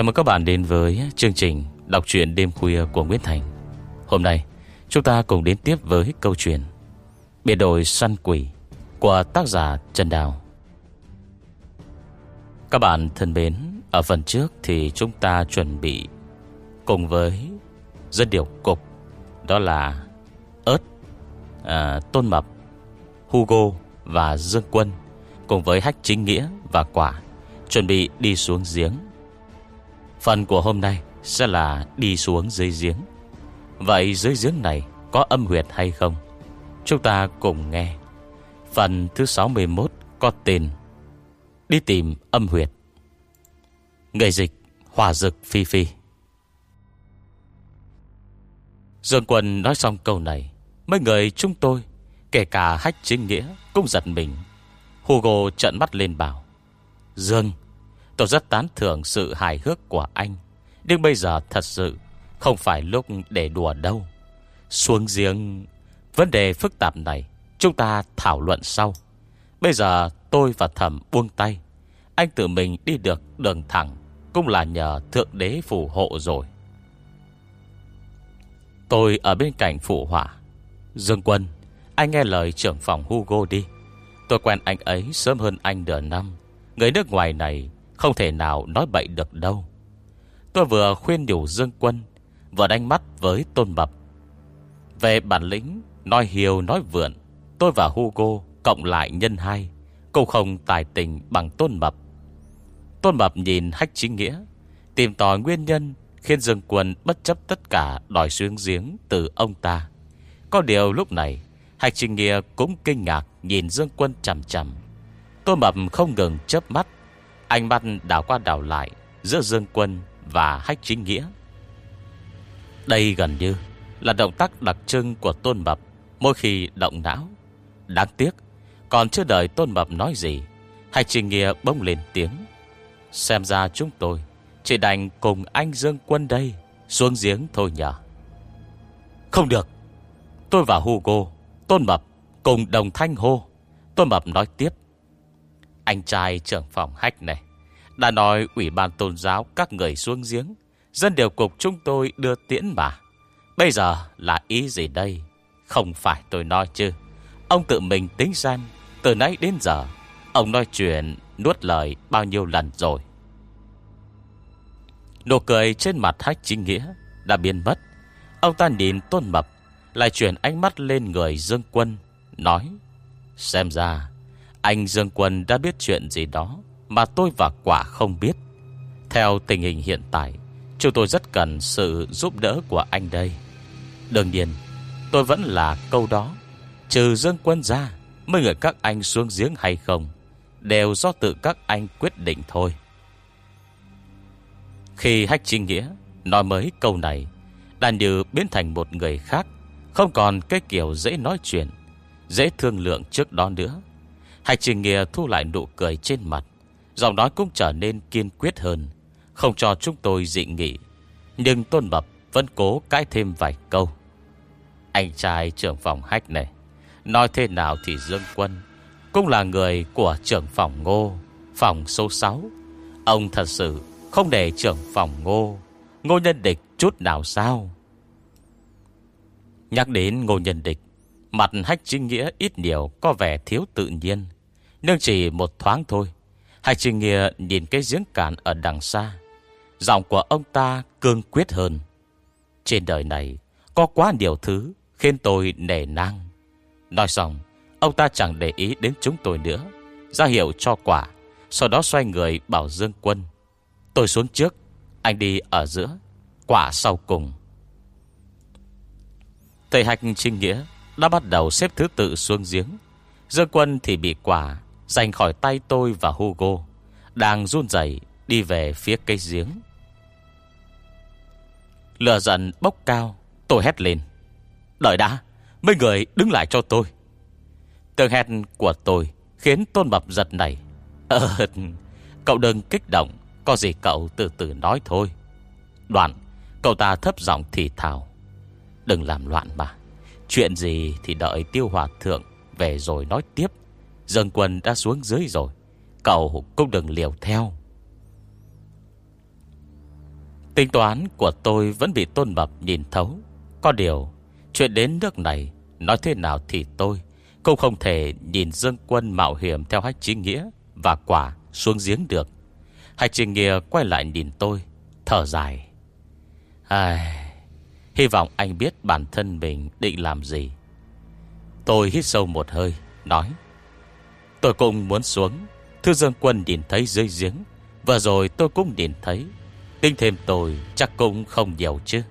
Chào mừng các bạn đến với chương trình Đọc truyện đêm khuya của Nguyễn Thành. Hôm nay chúng ta cùng đến tiếp với câu chuyện Biệt đội săn quỷ Của tác giả Trần Đào. Các bạn thân mến Ở phần trước thì chúng ta chuẩn bị Cùng với Dân điều cục Đó là ớt à, Tôn Mập Hugo và Dương Quân Cùng với Hách Chính Nghĩa và Quả Chuẩn bị đi xuống giếng. Phần của hôm nay sẽ là đi xuống dưới giếng. Vậy dưới giếng này có âm huyệt hay không? Chúng ta cùng nghe. Phần thứ 61 có tên Đi tìm âm huyệt. Người dịch Hòa dực phi phi. Dương quân nói xong câu này, Mấy người chúng tôi, Kể cả hách chính nghĩa Cũng giật mình. Hugo trận mắt lên bảo Dương Tôi rất tán thưởng sự hài hước của anh. Nhưng bây giờ thật sự Không phải lúc để đùa đâu. Xuống giếng, Vấn đề phức tạp này Chúng ta thảo luận sau. Bây giờ tôi và thẩm buông tay. Anh tự mình đi được đường thẳng, Cũng là nhờ Thượng Đế phù hộ rồi. Tôi ở bên cạnh phụ họa. Dương Quân, Anh nghe lời trưởng phòng Hugo đi. Tôi quen anh ấy sớm hơn anh nửa năm. Người nước ngoài này không thể nào nói bậy được đâu. Tôi vừa khuyên nhủ Dương Quân, Vừa đánh mắt với Tôn Bập. Về bản lĩnh, Nói hiều nói vượn, Tôi và Hugo cộng lại nhân hai Cũng không tài tình bằng Tôn Mập Tôn Mập nhìn hách chính nghĩa, Tìm tòi nguyên nhân Khiến Dương Quân bất chấp tất cả Đòi xuyên giếng từ ông ta. Có điều lúc này Hạch Trình Nghĩa cũng kinh ngạc Nhìn Dương Quân chầm chầm Tôn Mập không ngừng chớp mắt Ánh mắt đảo qua đảo lại Giữa Dương Quân và Hách Chính Nghĩa. Đây gần như Là động tác đặc trưng của Tôn Mập Mỗi khi động não. Đáng tiếc, Còn chưa đợi Tôn Mập nói gì, Hách Chính Nghĩa bông lên tiếng. Xem ra chúng tôi Chỉ đành cùng anh Dương Quân đây Xuống giếng thôi nhờ. Không được. Tôi và Hugo, Tôn Mập cùng đồng thanh hô. Tôn Mập nói tiếp. Anh trai trưởng phòng hách này, Đã nói ủy ban tôn giáo các người xuống giếng, Dân điều cục chúng tôi đưa tiễn mà. Bây giờ là ý gì đây? Không phải tôi nói chứ. Ông tự mình tính xem, Từ nãy đến giờ, Ông nói chuyện nuốt lời bao nhiêu lần rồi? Nụ cười trên mặt hách chính nghĩa Đã biến mất. Ông ta nhìn tôn mập, Lại chuyển ánh mắt lên người Dương Quân, Nói, Xem ra anh Dương Quân đã biết chuyện gì đó Mà tôi và quả không biết. Theo tình hình hiện tại, Chúng tôi rất cần sự giúp đỡ của anh đây. Đương nhiên, Tôi vẫn là câu đó. Trừ Dương Quân ra, Mấy người các anh xuống giếng hay không Đều do tự các anh quyết định thôi. Khi Hách Trinh Nghĩa Nói mới câu này Đàn như biến thành một người khác, Không còn cái kiểu dễ nói chuyện, Dễ thương lượng trước đó nữa. Hai Trình Nghĩa thu lại nụ cười trên mặt. Giọng nói cũng trở nên kiên quyết hơn. Không cho chúng tôi dị nghị, Nhưng Tôn Bập vẫn cố cãi thêm vài câu. Anh trai trưởng phòng hách này, Nói thế nào thì Dương Quân Cũng là người của trưởng phòng ngô, Phòng số 6 Ông thật sự không để trưởng phòng ngô Ngô nhân địch chút nào sao? Nhắc đến ngô nhân địch, Mặt hách chính nghĩa ít nhiều Có vẻ thiếu tự nhiên. Nhưng chỉ một thoáng thôi. Hách trình nghĩa nhìn cái giếng cạn ở đằng xa. Giọng của ông ta cương quyết hơn. Trên đời này, Có quá nhiều thứ Khiến tôi nể nang. Nói xong, Ông ta chẳng để ý đến chúng tôi nữa. Ra hiệu cho quả, Sau đó xoay người bảo Dương Quân. Tôi xuống trước, Anh đi ở giữa, Quả sau cùng. Thầy Hạch Trinh Nghĩa Đã bắt đầu xếp thứ tự xuống giếng. Dương Quân thì bị quả Giành khỏi tay tôi và Hugo, Đang run rẩy đi về phía cây giếng. Lửa giận bốc cao, Tôi hét lên. Đợi đã, Mấy người đứng lại cho tôi. Tường hét của tôi Khiến Tôn Mập giật nảy. Ờ Cậu đừng kích động, Có gì cậu từ từ nói thôi. Đoạn, Cậu ta thấp giọng thì thào. Đừng làm loạn mà, Chuyện gì thì đợi tiêu hòa thượng Về rồi nói tiếp. Dương quân đã xuống dưới rồi. Cậu cũng đừng liều theo. Tính toán của tôi vẫn bị tôn mập nhìn thấu. Có điều, Chuyện đến nước này, Nói thế nào thì tôi Cũng không thể nhìn Dương Quân mạo hiểm Theo hách chính nghĩa Và quả xuống giếng được. Hách chính nghĩa quay lại nhìn tôi, Thở dài. Ai... Hy vọng anh biết bản thân mình định làm gì. Tôi hít sâu một hơi, Nói. Tôi cũng muốn xuống. Thư Dương Quân nhìn thấy dưới giếng. Và rồi tôi cũng nhìn thấy. Tính thêm tôi chắc cũng không nhiều chứ.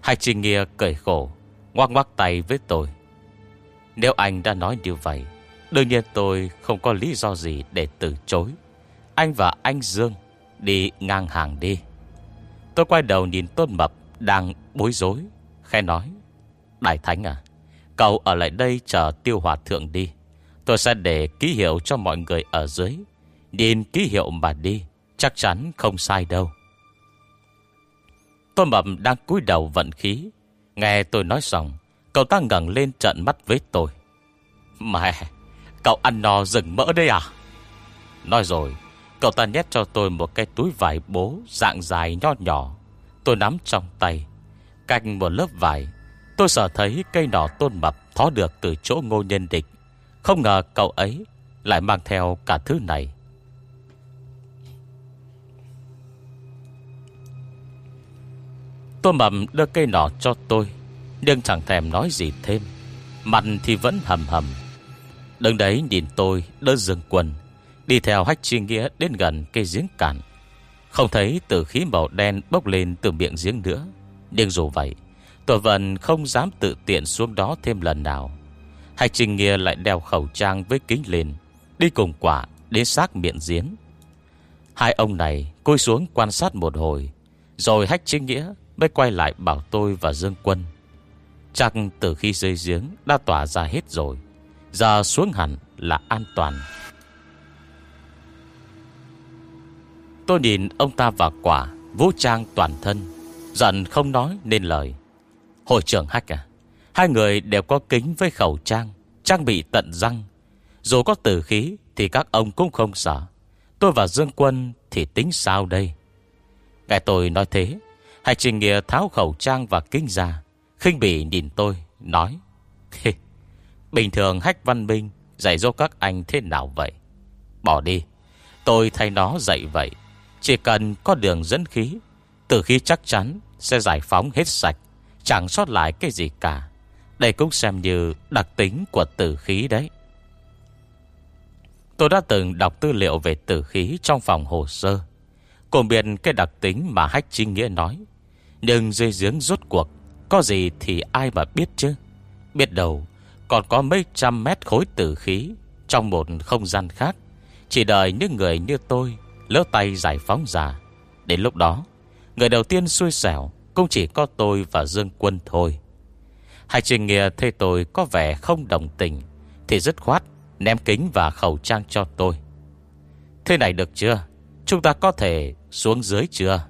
Hai chị Nghia cười khổ, Ngoác ngoác tay với tôi. Nếu anh đã nói điều vậy, Đương nhiên tôi không có lý do gì để từ chối. Anh và anh Dương Đi ngang hàng đi. Tôi quay đầu nhìn Tôn Mập Đang bối rối Khe nói, Đại Thánh à Cậu ở lại đây chờ tiêu hòa thượng đi. Tôi sẽ để ký hiệu cho mọi người ở dưới. Nhìn ký hiệu mà đi, Chắc chắn không sai đâu. Tôi mập đang cúi đầu vận khí. Nghe tôi nói xong, Cậu ta ngẩng lên trận mắt với tôi. Mẹ, Cậu ăn no rừng mỡ đấy à? Nói rồi, Cậu ta nhét cho tôi một cái túi vải bố Dạng dài nho nhỏ. Tôi nắm trong tay. Cạnh một lớp vải, Tôi sợ thấy cây nỏ tôn mập Thó được từ chỗ ngô nhân địch. Không ngờ cậu ấy Lại mang theo cả thứ này. Tôi mầm đưa cây nỏ cho tôi Nhưng chẳng thèm nói gì thêm. Mặt thì vẫn hầm hầm. Đứng đấy nhìn tôi đỡ dương quần, Đi theo hách chi nghĩa đến gần cây giếng cạn. Không thấy từ khí màu đen bốc lên từ miệng giếng nữa Nhưng dù vậy Tôi vẫn không dám tự tiện xuống đó thêm lần nào. Hai trình Nghia lại đeo khẩu trang với kính lên, Đi cùng quả đến xác miệng giếng. Hai ông này côi xuống quan sát một hồi, Rồi hách Trinh nghĩa Mới quay lại bảo tôi và Dương Quân. Chắc từ khi rơi giếng Đã tỏa ra hết rồi, Giờ xuống hẳn là an toàn. Tôi nhìn ông ta và quả Vũ trang toàn thân, Giận không nói nên lời. Hội trưởng Hách à Hai người đều có kính với khẩu trang Trang bị tận răng. Dù có tử khí Thì các ông cũng không sợ. Tôi và Dương Quân thì tính sao đây? Nghe tôi nói thế Hải Trình Nghĩa tháo khẩu trang và kính ra, khinh bỉ nhìn tôi, Nói Bình thường Hách Văn Minh Dạy dỗ các anh thế nào vậy? Bỏ đi, Tôi thay nó dạy vậy. Chỉ cần có đường dẫn khí Từ khí chắc chắn sẽ giải phóng hết sạch, Chẳng sót lại cái gì cả. Đây cũng xem như đặc tính của tử khí đấy. Tôi đã từng đọc tư liệu về tử khí trong phòng hồ sơ. Cùng biệt cái đặc tính mà Hách Trinh Nghĩa nói. Nhưng dây giếng rốt cuộc, Có gì thì ai mà biết chứ? Biết đâu, Còn có mấy trăm mét khối tử khí Trong một không gian khác. Chỉ đợi những người như tôi Lỡ tay giải phóng ra. Đến lúc đó, Người đầu tiên xui xẻo Cũng chỉ có tôi và Dương Quân thôi. Hải Trình Nghĩa thấy tôi có vẻ không đồng tình, Thì dứt khoát Ném kính và khẩu trang cho tôi. Thế này được chưa? Chúng ta có thể xuống dưới chưa?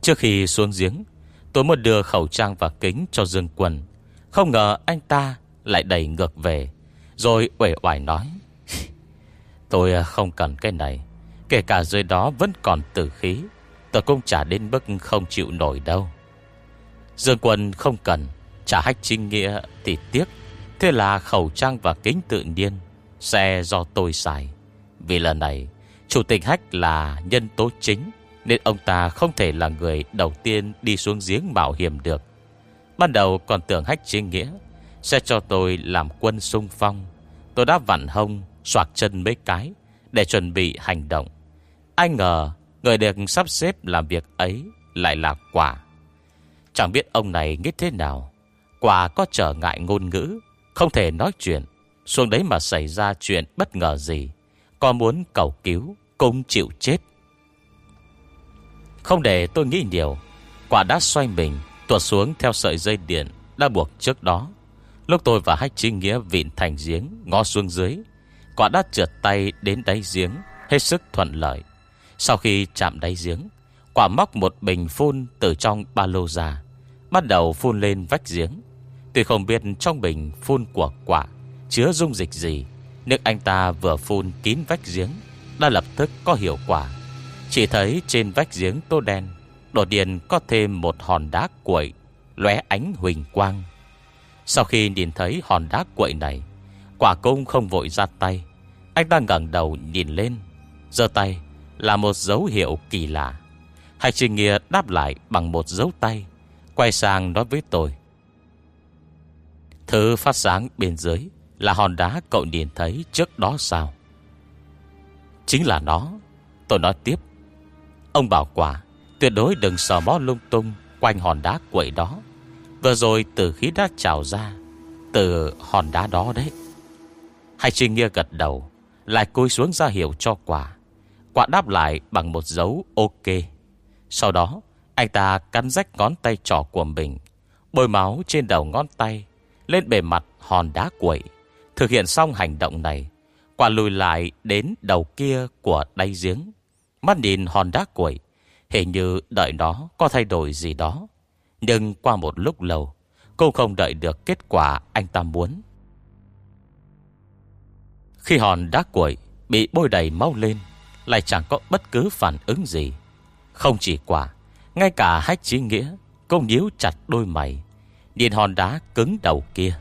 Trước khi xuống giếng, Tôi muốn đưa khẩu trang và kính cho Dương Quân. Không ngờ anh ta lại đẩy ngược về, Rồi uể oải nói, Tôi không cần cái này, Kể cả dưới đó vẫn còn tử khí, Tôi cũng chả đến mức không chịu nổi đâu. Dương Quân không cần Trả hách chính nghĩa thì tiếc Thế là khẩu trang và kính tự nhiên xe do tôi xài. Vì lần này, Chủ tịch hách là nhân tố chính, nên ông ta không thể là người đầu tiên đi xuống giếng mạo hiểm được. Ban đầu còn tưởng hách chính nghĩa Sẽ cho tôi làm quân sung phong. Tôi đã vặn hông Xoạc chân mấy cái Để chuẩn bị hành động. Ai ngờ, Người được sắp xếp làm việc ấy Lại là quả. Chẳng biết ông này nghĩ thế nào. Quả có trở ngại ngôn ngữ, Không thể nói chuyện. Xuống đấy mà xảy ra chuyện bất ngờ gì Còn muốn cầu cứu Cũng chịu chết. Không để tôi nghĩ nhiều, Quả đã xoay mình, Tuột xuống theo sợi dây điện Đã buộc trước đó. Lúc tôi và Hách Trinh Nghĩa vịn thành giếng, Ngó xuống dưới, Quả đã trượt tay đến đáy giếng, Hết sức thuận lợi. Sau khi chạm đáy giếng, Quả móc một bình phun từ trong ba lô ra. Bắt đầu phun lên vách giếng. Tuy không biết trong bình phun của quả Chứa dung dịch gì, Nhưng anh ta vừa phun kín vách giếng, Đã lập tức có hiệu quả. Chỉ thấy trên vách giếng tô đen, Đột nhiên có thêm một hòn đá quậy lóe ánh huỳnh quang. Sau khi nhìn thấy hòn đá quậy này, Quả cung không vội ra tay. Anh ta ngẳng đầu nhìn lên, giơ tay là một dấu hiệu kỳ lạ. Hai Trình Nghĩa đáp lại bằng một dấu tay. Quay sang nói với tôi. Thứ phát sáng bên dưới Là hòn đá cậu nhìn thấy trước đó sao? Chính là nó, Tôi nói tiếp. Ông bảo quả, Tuyệt đối đừng sờ mó lung tung Quanh hòn đá quậy đó. Vừa rồi từ khí đã trào ra, Từ hòn đá đó đấy. Hải trinh Nghĩa gật đầu, Lại cúi xuống ra hiệu cho quả. Quả đáp lại bằng một dấu ok. Sau đó anh ta cắn rách ngón tay trỏ của mình, Bôi máu trên đầu ngón tay, Lên bề mặt hòn đá quậy. Thực hiện xong hành động này Quả lùi lại đến đầu kia của đáy giếng. Mắt nhìn hòn đá quậy, Hình như đợi nó có thay đổi gì đó. Nhưng qua một lúc lâu Cô không đợi được kết quả anh ta muốn. Khi hòn đá quậy Bị bôi đầy máu lên, lại chẳng có bất cứ phản ứng gì. Không chỉ quả ngay cả hách chí nghĩa Cũng nhíu chặt đôi mày, Nhìn hòn đá cứng đầu kia.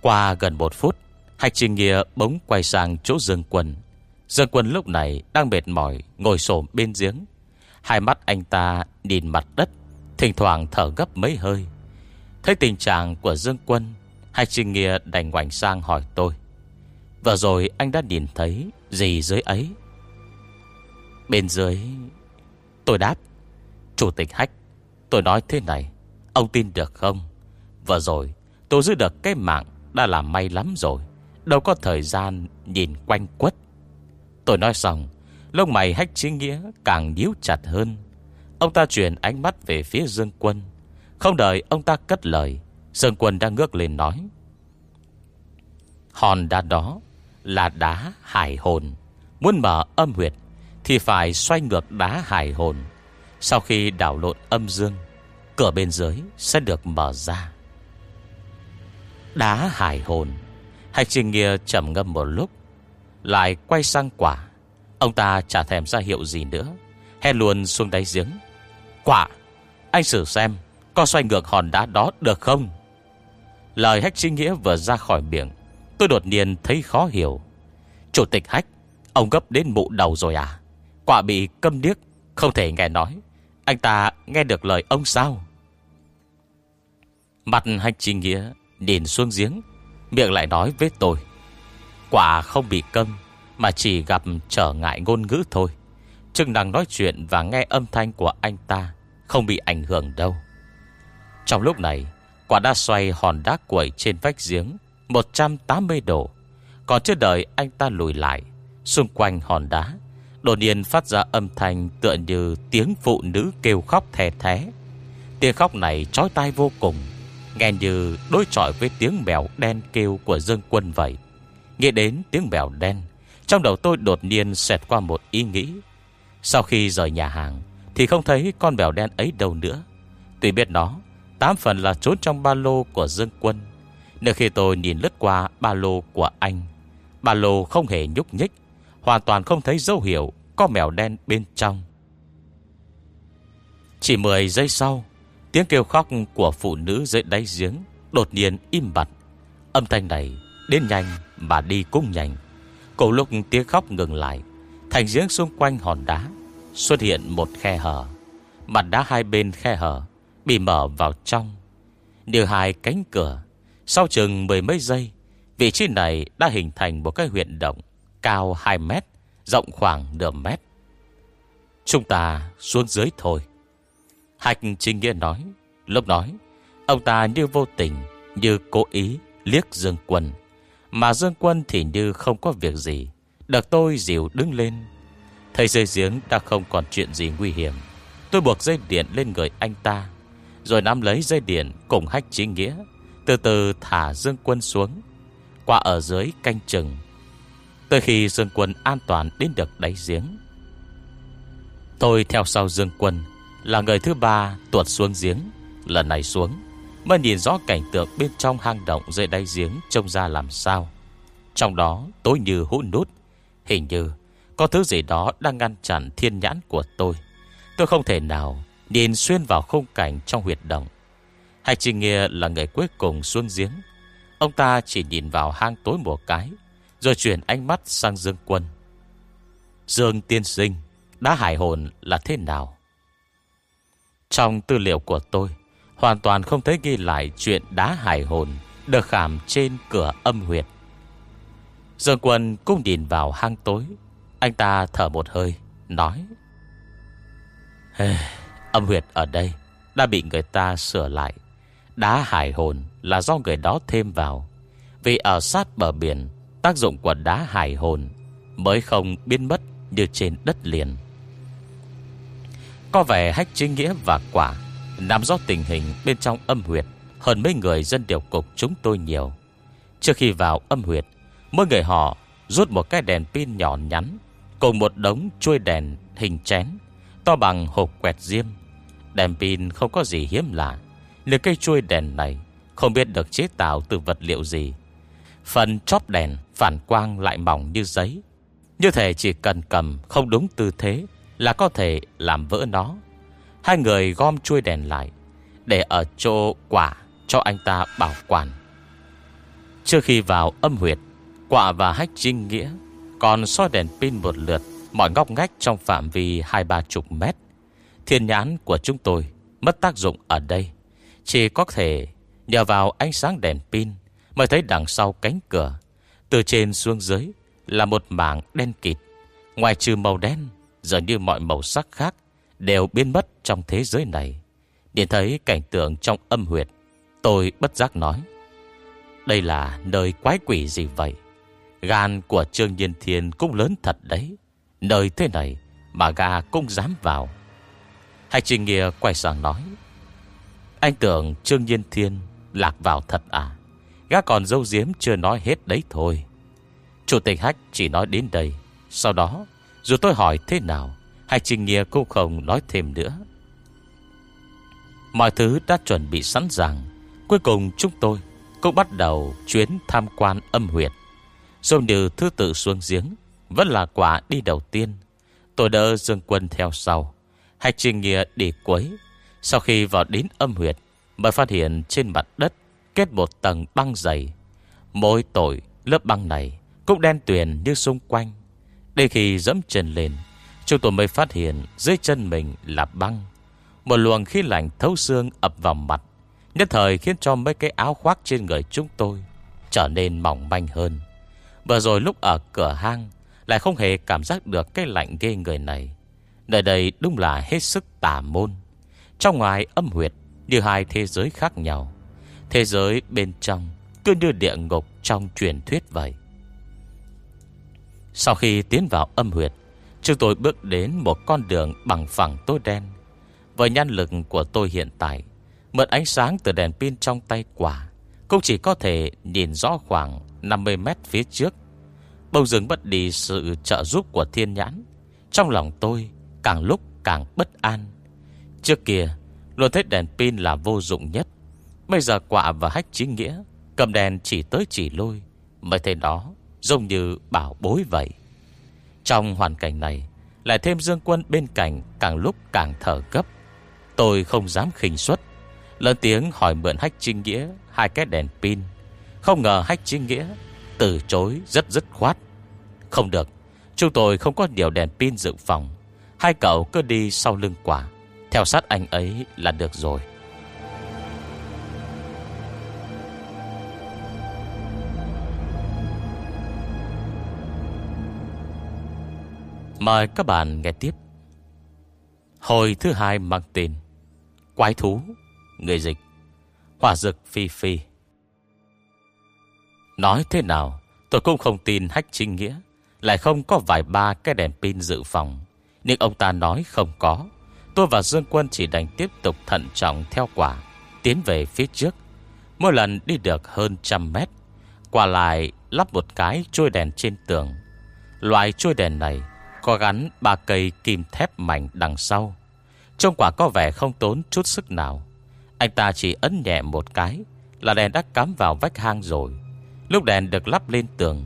Qua gần một phút Hạch Trình Nghĩa bỗng quay sang chỗ Dương Quân. Dương Quân lúc này đang mệt mỏi Ngồi xổm bên giếng. Hai mắt anh ta nhìn mặt đất, Thỉnh thoảng thở gấp mấy hơi. Thấy tình trạng của Dương Quân Hạch Trình Nghĩa đành ngoảnh sang hỏi tôi. Vừa rồi anh đã nhìn thấy Gì dưới ấy? Bên dưới, Tôi đáp. Chủ tịch Hách, Tôi nói thế này, Ông tin được không? Vừa rồi, tôi giữ được cái mạng Đã là may lắm rồi, Đâu có thời gian nhìn quanh quất. Tôi nói xong Lông mày Hách chính nghĩa càng nhíu chặt hơn. Ông ta chuyển ánh mắt về phía Dương Quân. Không đợi ông ta cất lời, Dương Quân đang ngước lên nói. Hòn đá đó Là đá hải hồn. Muốn mở âm huyệt thì phải xoay ngược đá hải hồn. Sau khi đảo lộn âm dương, Cửa bên dưới sẽ được mở ra. Đá hải hồn, Hạch trình nghĩa chậm ngâm một lúc, Lại quay sang quả. Ông ta chả thèm ra hiệu gì nữa, Hét luôn xuống đáy giếng. Quả, Anh xử xem, Có xoay ngược hòn đá đó được không? Lời hách chính nghĩa vừa ra khỏi miệng, Tôi đột nhiên thấy khó hiểu. Chủ tịch hách, Ông gấp đến mụ đầu rồi à? Quả bị câm điếc không thể nghe nói. Anh ta nghe được lời ông sao? Mặt hành trình nghĩa Nhìn xuống giếng, Miệng lại nói với tôi. Quả không bị câm, Mà chỉ gặp trở ngại ngôn ngữ thôi. Chừng năng nói chuyện và nghe âm thanh của anh ta Không bị ảnh hưởng đâu. Trong lúc này, Quả đã xoay hòn đá quẩy trên vách giếng 180 độ. Còn chưa đợi anh ta lùi lại, Xung quanh hòn đá Đột nhiên phát ra âm thanh tựa như tiếng phụ nữ kêu khóc thè thé. Tiếng khóc này trói tai vô cùng, nghe như đối chọi với tiếng mèo đen kêu của dương quân vậy. Nghe đến tiếng mèo đen, trong đầu tôi đột nhiên xẹt qua một ý nghĩ. Sau khi rời nhà hàng, thì không thấy con mèo đen ấy đâu nữa. Tuy biết nó, tám phần là trốn trong ba lô của dương quân. Nếu khi tôi nhìn lướt qua ba lô của anh, ba lô không hề nhúc nhích, Hoàn toàn không thấy dấu hiệu có mèo đen bên trong. Chỉ 10 giây sau Tiếng kêu khóc của phụ nữ dưới đáy giếng Đột nhiên im bặt. Âm thanh này đến nhanh Mà đi cũng nhanh. Cổ lúc tiếng khóc ngừng lại Thành giếng xung quanh hòn đá Xuất hiện một khe hở. Mặt đá hai bên khe hở Bị mở vào trong. Điều hai cánh cửa Sau chừng mười mấy giây Vị trí này đã hình thành một cái huyện động cao 2 mét, rộng khoảng nửa mét. Chúng ta xuống dưới thôi. Hạch Trinh Nghĩa nói, lúc nói, ông ta như vô tình, như cố ý liếc Dương Quân. Mà Dương Quân thì như không có việc gì. Được tôi dìu đứng lên. Thầy dây giếng đã không còn chuyện gì nguy hiểm. Tôi buộc dây điện lên người anh ta. Rồi nắm lấy dây điện cùng hách chính nghĩa. Từ từ thả Dương Quân xuống. Qua ở dưới canh chừng Tới khi Dương Quân an toàn đến được đáy giếng. Tôi theo sau Dương Quân, Là người thứ ba tuột xuống giếng, Lần này xuống, Mới nhìn rõ cảnh tượng bên trong hang động dưới đáy giếng Trông ra làm sao. Trong đó tối như hũ nút, Hình như Có thứ gì đó đang ngăn chặn thiên nhãn của tôi. Tôi không thể nào Nhìn xuyên vào khung cảnh trong huyệt động. Hạch Trinh Nghia là người cuối cùng xuống giếng. Ông ta chỉ nhìn vào hang tối một cái rồi chuyển ánh mắt sang Dương Quân. Dương tiên sinh, Đã hải hồn là thế nào? Trong tư liệu của tôi, Hoàn toàn không thấy ghi lại chuyện đá hải hồn Được khảm trên cửa âm huyệt. Dương quân cũng nhìn vào hang tối. Anh ta thở một hơi, Nói Âm huyệt ở đây Đã bị người ta sửa lại. Đá hải hồn là do người đó thêm vào. Vì ở sát bờ biển Tác dụng của đá hải hồn Mới không biến mất như trên đất liền. Có vẻ hách chính nghĩa và quả Nằm do tình hình bên trong âm huyệt, Hơn mấy người dân điều cục chúng tôi nhiều. Trước khi vào âm huyệt, Mỗi người họ rút một cái đèn pin nhỏ nhắn, Cùng một đống chuôi đèn hình chén, To bằng hộp quẹt diêm. Đèn pin không có gì hiếm lạ Nếu cây chuôi đèn này Không biết được chế tạo từ vật liệu gì. Phần chóp đèn phản quang lại mỏng như giấy. Như thể chỉ cần cầm không đúng tư thế Là có thể làm vỡ nó. Hai người gom chuôi đèn lại, Để ở chỗ quả cho anh ta bảo quản. Trước khi vào âm huyệt, Quả và hách trinh nghĩa Còn soi đèn pin một lượt Mọi ngóc ngách trong phạm vi hai ba chục mét. Thiên nhãn của chúng tôi Mất tác dụng ở đây. Chỉ có thể nhờ vào ánh sáng đèn pin Mới thấy đằng sau cánh cửa từ trên xuống dưới Là một mảng đen kịt. Ngoài trừ màu đen, Dường như mọi màu sắc khác Đều biến mất trong thế giới này. Điện thấy cảnh tượng trong âm huyệt, Tôi bất giác nói, Đây là nơi quái quỷ gì vậy? Gan của Trương Nhiên Thiên cũng lớn thật đấy. Nơi thế này Mà gà cũng dám vào. Hạch Trình Nghĩa quay sang nói, Anh tưởng Trương Nhiên Thiên Lạc vào thật à? Gã còn dâu diếm chưa nói hết đấy thôi. Chủ tịch Hách chỉ nói đến đây. Sau đó, Dù tôi hỏi thế nào Hay Trình Nghĩa cũng không nói thêm nữa. Mọi thứ đã chuẩn bị sẵn sàng. Cuối cùng chúng tôi Cũng bắt đầu chuyến tham quan âm huyệt. Rồi như thứ tự xuống giếng, Vẫn là quả đi đầu tiên. Tôi đỡ Dương Quân theo sau. Hay trình nghĩa đi cuối. Sau khi vào đến âm huyệt, Mới phát hiện trên mặt đất Kết một tầng băng dày. Mỗi tội lớp băng này cũng đen tuyền như xung quanh. Đến khi dẫm chân lên, Chúng tôi mới phát hiện dưới chân mình là băng. Một luồng khí lạnh thấu xương ập vào mặt, Nhất thời khiến cho mấy cái áo khoác trên người chúng tôi Trở nên mỏng manh hơn. Vừa rồi lúc ở cửa hang, Lại không hề cảm giác được cái lạnh ghê người này. Nơi đây đúng là hết sức tà môn. Trong ngoài âm huyệt Như hai thế giới khác nhau. Thế giới bên trong Cứ như địa ngục trong truyền thuyết vậy. Sau khi tiến vào âm huyệt, Chúng tôi bước đến một con đường bằng phẳng tối đen. Với nhân lực của tôi hiện tại, Mượn ánh sáng từ đèn pin trong tay quả, Cũng chỉ có thể nhìn rõ khoảng 50 mét phía trước. Bầu rừng bất đi sự trợ giúp của thiên nhãn. Trong lòng tôi, càng lúc càng bất an. Trước kia, Luôn thấy đèn pin là vô dụng nhất. Bây giờ quả và hách chính nghĩa, Cầm đèn chỉ tới chỉ lôi Mới thấy đó giống như bảo bối vậy. Trong hoàn cảnh này, Lại thêm dương quân bên cạnh Càng lúc càng thở gấp. Tôi không dám khinh suất. Lớn tiếng hỏi mượn hách chính nghĩa Hai cái đèn pin. Không ngờ hách chính nghĩa Từ chối rất dứt khoát. Không được, Chúng tôi không có nhiều đèn pin dự phòng. Hai cậu cứ đi sau lưng quả. Theo sát anh ấy là được rồi. Mời các bạn nghe tiếp. Hồi thứ hai mang tên Quái thú Người dịch Hỏa dực phi phi. Nói thế nào, Tôi cũng không tin hách trinh nghĩa Lại không có vài ba cái đèn pin dự phòng. Nhưng ông ta nói không có. Tôi và Dương Quân chỉ đành tiếp tục thận trọng theo quả, Tiến về phía trước. Mỗi lần đi được hơn trăm mét Quả lại lắp một cái trôi đèn trên tường. Loại trôi đèn này có gắn ba cây kim thép mảnh đằng sau. Trông quả có vẻ không tốn chút sức nào. Anh ta chỉ ấn nhẹ một cái Là đèn đã cắm vào vách hang rồi. Lúc đèn được lắp lên tường,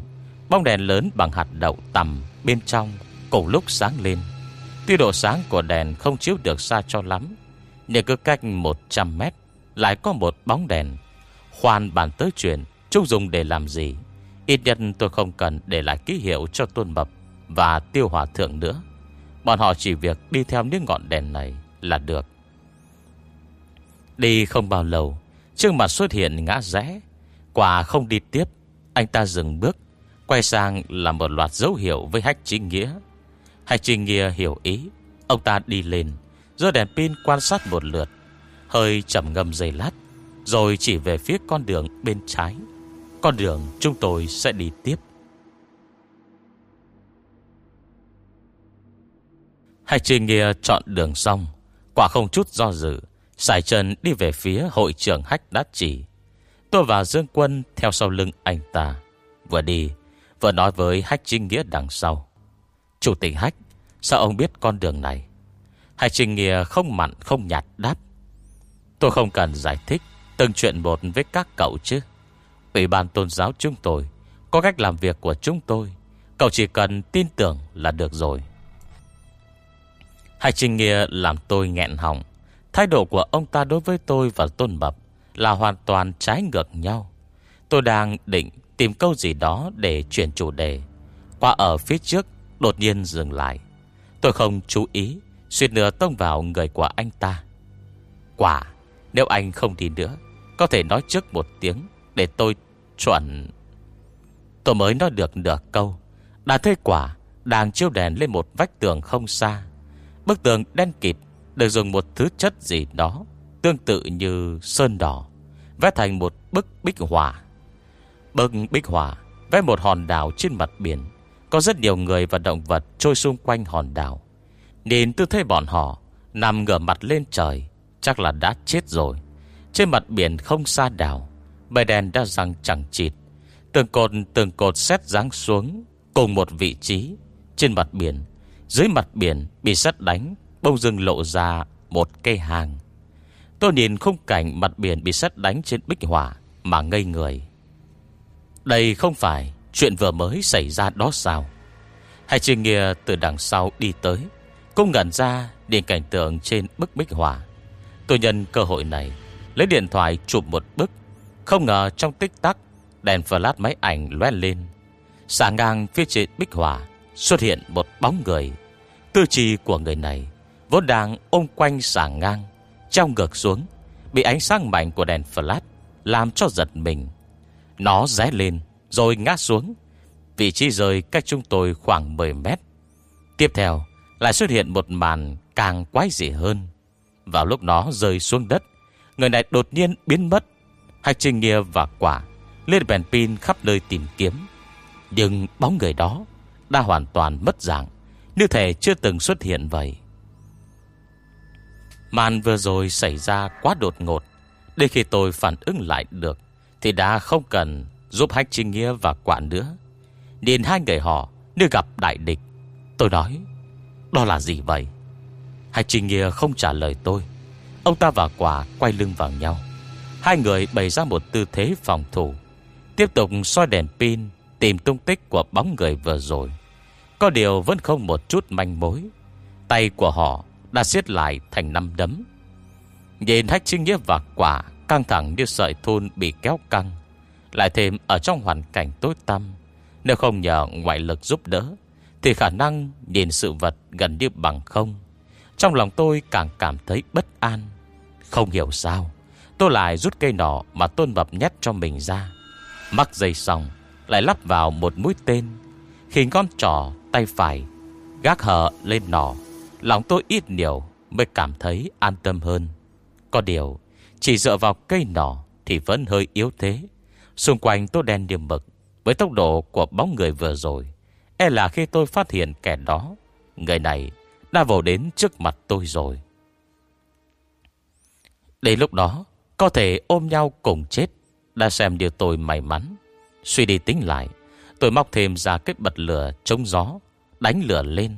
bóng đèn lớn bằng hạt đậu tầm Bên trong Cùng lúc sáng lên. Tuy độ sáng của đèn không chiếu được xa cho lắm, Nhưng cứ cách 100 mét Lại có một bóng đèn. Khoan bàn tới chuyện Chúng dùng để làm gì? Ít nhất tôi không cần để lại ký hiệu cho tuôn Mập. Và Tiêu Hòa Thượng nữa. Bọn họ chỉ việc đi theo những ngọn đèn này Là được. Đi không bao lâu, Trước mặt xuất hiện ngã rẽ. Quả không đi tiếp, Anh ta dừng bước, Quay sang là một loạt dấu hiệu với hách chính nghĩa. Hách chính nghĩa hiểu ý, Ông ta đi lên do đèn pin quan sát một lượt, Hơi chậm ngâm dây lát, Rồi chỉ về phía con đường bên trái. Con đường chúng tôi sẽ đi tiếp. Hai trình nghĩa chọn đường xong, Quả không chút do dự, Sải chân đi về phía hội trưởng hách đát chỉ. Tôi và Dương Quân theo sau lưng anh ta. Vừa đi, Vừa nói với hách trinh nghĩa đằng sau. Chủ tịch hách, Sao ông biết con đường này? Hách trinh nghĩa không mặn, không nhạt đáp. Tôi không cần giải thích Từng chuyện một với các cậu chứ. Ủy ban tôn giáo chúng tôi Có cách làm việc của chúng tôi. Cậu chỉ cần tin tưởng là được rồi. Hải Trình Nghĩa làm tôi nghẹn họng. Thái độ của ông ta đối với tôi và Tôn Mập Là hoàn toàn trái ngược nhau. Tôi đang định tìm câu gì đó Để chuyển chủ đề. Qua ở phía trước, Đột nhiên dừng lại. Tôi không chú ý Xuyên nữa tông vào người của anh ta. Quả, Nếu anh không đi nữa, Có thể nói trước một tiếng Để tôi chuẩn. Tôi mới nói được nửa câu, Đã thấy quả Đang chiếu đèn lên một vách tường không xa. Bức tường đen kịt Được dùng một thứ chất gì đó, Tương tự như sơn đỏ, Vẽ thành một bức bích hỏa Bức bích hỏa Vẽ một hòn đảo trên mặt biển. Có rất nhiều người và động vật trôi xung quanh hòn đảo. Nhìn tư thế bọn họ, Nằm ngửa mặt lên trời, Chắc là đã chết rồi. Trên mặt biển không xa đảo Bầy đèn đã răng chẳng chịt. Từng cột từng cột xét ráng xuống Cùng một vị trí Trên mặt biển dưới mặt biển bị sắt đánh, Bông dưng lộ ra một cây hàng. Tôi nhìn khung cảnh mặt biển bị sắt đánh trên bích hỏa Mà ngây người. Đây không phải chuyện vừa mới xảy ra đó sao? Hai chị Nghia từ đằng sau đi tới, Cũng ngẩn ra điện cảnh tượng trên bức bích hỏa Tôi nhân cơ hội này, Lấy điện thoại chụp một bức. Không ngờ trong tích tắc, Đèn flash máy ảnh loe lên. Xả ngang phía trên bích hỏa Xuất hiện một bóng người. Tư trì của người này Vốn đang ôm quanh sảng ngang Trong ngược xuống, Bị ánh sáng mạnh của đèn flash Làm cho giật mình. Nó ré lên, rồi ngã xuống. Vị trí rơi cách chúng tôi khoảng 10 mét. Tiếp theo Lại xuất hiện một màn càng quái dị hơn. Vào lúc nó rơi xuống đất, Người này đột nhiên biến mất. Hạch trình nghĩa và quả, Lên bèn pin khắp nơi tìm kiếm. Nhưng bóng người đó đã hoàn toàn mất dạng, như thể chưa từng xuất hiện vậy. Màn vừa rồi xảy ra quá đột ngột, Để khi tôi phản ứng lại được, Thì đã không cần giúp Hách Trinh Nghĩa và Quản nữa. Nhìn hai người họ như gặp đại địch, Tôi nói, Đó là gì vậy? Hách Trinh Nghĩa không trả lời tôi. Ông ta và Quả quay lưng vào nhau. Hai người bày ra một tư thế phòng thủ, Tiếp tục soi đèn pin Tìm tung tích của bóng người vừa rồi có điều vẫn không một chút manh mối. Tay của họ đã xiết lại thành năm đấm. Nhìn hách trinh nghĩa và quả Căng thẳng như sợi thun bị kéo căng, Lại thêm ở trong hoàn cảnh tối tăm, Nếu không nhờ ngoại lực giúp đỡ, Thì khả năng nhìn sự vật gần như bằng không. Trong lòng tôi càng cảm thấy bất an. Không hiểu sao, Tôi lại rút cây nỏ mà tôn bập nhét cho mình ra. Mắc dây xong Lại lắp vào một mũi tên Khi ngón trỏ tay phải, Gác hở lên nỏ. Lòng tôi ít nhiều mới cảm thấy an tâm hơn. Có điều, Chỉ dựa vào cây nỏ Thì vẫn hơi yếu thế. Xung quanh tôi đen điểm mực Với tốc độ của bóng người vừa rồi. E là khi tôi phát hiện kẻ đó, Người này đã vào đến trước mặt tôi rồi. Đến lúc đó, Có thể ôm nhau cùng chết, Đã xem điều tôi may mắn. Suy đi tính lại Tôi móc thêm ra cái bật lửa chống gió, Đánh lửa lên.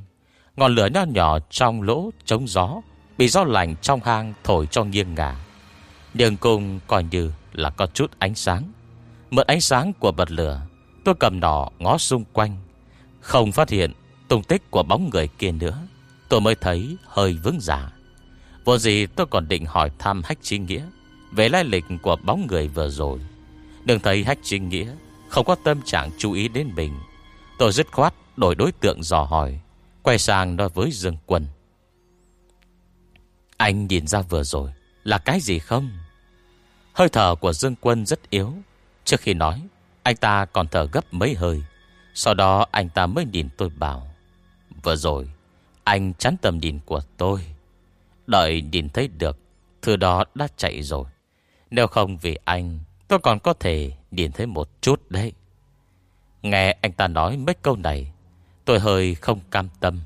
Ngọn lửa nhỏ nhỏ trong lỗ chống gió, Bị gió lạnh trong hang thổi cho nghiêng ngả. Đường cùng coi như là có chút ánh sáng. Mượn ánh sáng của bật lửa, Tôi cầm nỏ ngó xung quanh. Không phát hiện tung tích của bóng người kia nữa, Tôi mới thấy hơi vững giả Vô gì tôi còn định hỏi thăm Hách Chính Nghĩa Về lai lịch của bóng người vừa rồi. Đừng thấy Hách Chính Nghĩa không có tâm trạng chú ý đến mình, Tôi dứt khoát đổi đối tượng dò hỏi, Quay sang nói với Dương Quân. Anh nhìn ra vừa rồi Là cái gì không? Hơi thở của Dương Quân rất yếu. Trước khi nói, Anh ta còn thở gấp mấy hơi. Sau đó anh ta mới nhìn tôi bảo, Vừa rồi, Anh chắn tầm nhìn của tôi. Đợi nhìn thấy được, Thứ đó đã chạy rồi. Nếu không vì anh, Tôi còn có thể nhìn thấy một chút đấy. Nghe anh ta nói mấy câu này, Tôi hơi không cam tâm.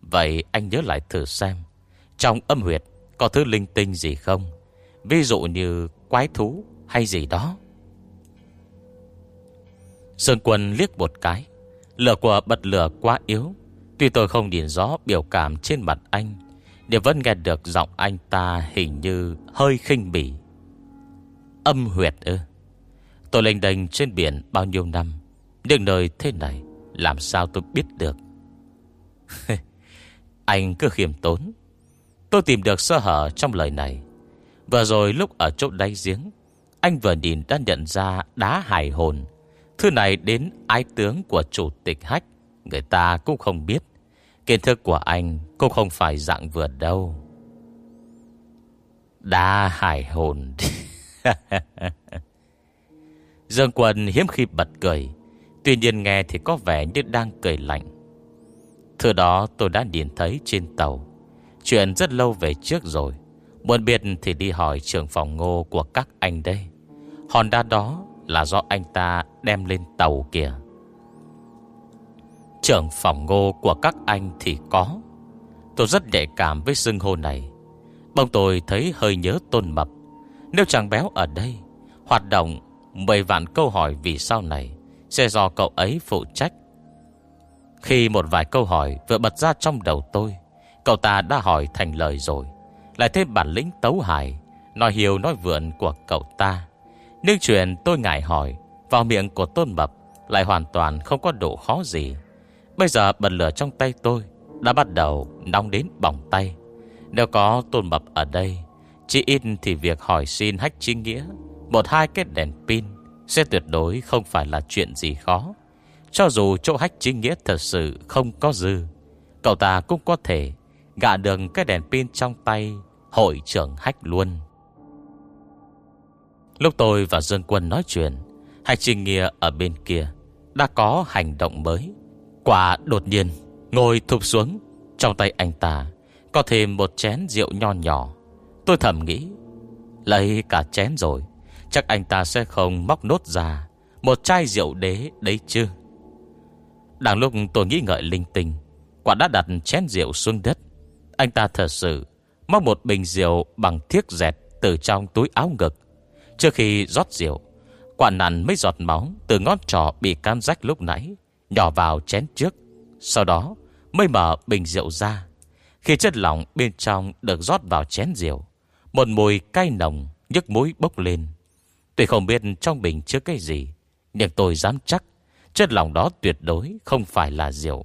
Vậy anh nhớ lại thử xem, Trong âm huyệt Có thứ linh tinh gì không? Ví dụ như quái thú hay gì đó. Sơn quân liếc một cái, Lửa của bật lửa quá yếu. Tuy tôi không nhìn rõ biểu cảm trên mặt anh Để vẫn nghe được giọng anh ta hình như hơi khinh bỉ. Âm huyệt ư? Tôi lênh đênh trên biển bao nhiêu năm. Nhưng nơi thế này, Làm sao tôi biết được? Anh cứ khiêm tốn. Tôi tìm được sơ hở trong lời này. Vừa rồi lúc ở chỗ đáy giếng, Anh vừa nhìn đã nhận ra đá hải hồn. Thứ này đến ái tướng của chủ tịch hách, Người ta cũng không biết. Kiến thức của anh cũng không phải dạng vừa đâu. Đá hải hồn. Dương Quân hiếm khi bật cười. Tuy nhiên nghe thì có vẻ như đang cười lạnh. Thứ đó, tôi đã nhìn thấy trên tàu. Chuyện rất lâu về trước rồi. Muốn biết thì đi hỏi trưởng phòng ngô của các anh đây. Hòn đá đó là do anh ta đem lên tàu kìa. Trưởng phòng ngô của các anh thì có. Tôi rất nhạy cảm với xưng hô này. Bông tôi thấy hơi nhớ tôn mập. Nếu chàng béo ở đây, Hoạt động 10 vạn câu hỏi vì sau này Sẽ do cậu ấy phụ trách. Khi một vài câu hỏi vừa bật ra trong đầu tôi, Cậu ta đã hỏi thành lời rồi, Lại thêm bản lĩnh tấu hài, Nói hiểu nói vượn của cậu ta. Nhưng chuyện tôi ngại hỏi, Vào miệng của Tôn Mập Lại hoàn toàn không có độ khó gì. Bây giờ bật lửa trong tay tôi Đã bắt đầu nóng đến bỏng tay. Nếu có Tôn Mập ở đây, Chỉ ít thì việc hỏi xin hách chi nghĩa. Một hai cái đèn pin Sẽ tuyệt đối không phải là chuyện gì khó. Cho dù chỗ hách chính nghĩa thật sự không có dư, Cậu ta cũng có thể Gạ đường cái đèn pin trong tay Hội trưởng hách luôn. Lúc tôi và Dương Quân nói chuyện Hạch Trình Nghĩa ở bên kia Đã có hành động mới. Quả đột nhiên, Ngồi thụp xuống, Trong tay anh ta Có thêm một chén rượu nho nhỏ. Tôi thầm nghĩ, Lấy cả chén rồi Chắc anh ta sẽ không móc nốt ra Một chai rượu đế đấy chứ? Đang lúc tôi nghĩ ngợi linh tinh, Quả đã đặt chén rượu xuống đất. Anh ta thật sự Móc một bình rượu bằng thiếc dẹt Từ trong túi áo ngực. Trước khi rót rượu, Quả nặn mấy giọt máu Từ ngón trỏ bị cam rách lúc nãy, Nhỏ vào chén trước. Sau đó mới mở bình rượu ra. Khi chất lỏng bên trong được rót vào chén rượu, Một mùi cay nồng Nhức mũi bốc lên. Tôi không biết trong bình chứa cái gì, Nhưng tôi dám chắc Chất lỏng đó tuyệt đối không phải là rượu.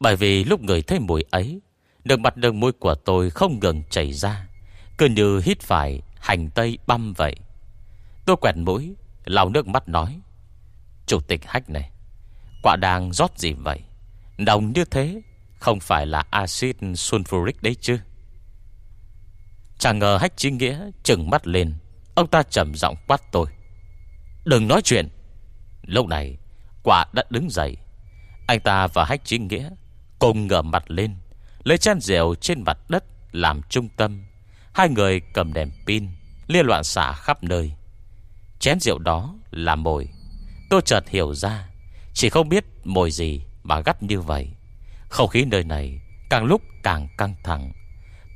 Bởi vì lúc người thấy mùi ấy Nước mặt đường mũi của tôi không ngừng chảy ra, Cứ như hít phải hành tây băm vậy. Tôi quẹt mũi, lau nước mắt nói, Chủ tịch hách này, Quả đang rót gì vậy? Đồng như thế, Không phải là axit sulfuric đấy chứ? Chẳng ngờ hách chính nghĩa Trừng mắt lên. Ông ta trầm giọng quát tôi. Đừng nói chuyện. Lúc này, quả đã đứng dậy. Anh ta và hách chính nghĩa Cùng ngửa mặt lên, Lấy chén rượu trên mặt đất Làm trung tâm. Hai người cầm đèn pin, Liên loạn xả khắp nơi. Chén rượu đó là mồi. Tôi chợt hiểu ra, Chỉ không biết mồi gì mà gắt như vậy. Không khí nơi này Càng lúc càng căng thẳng.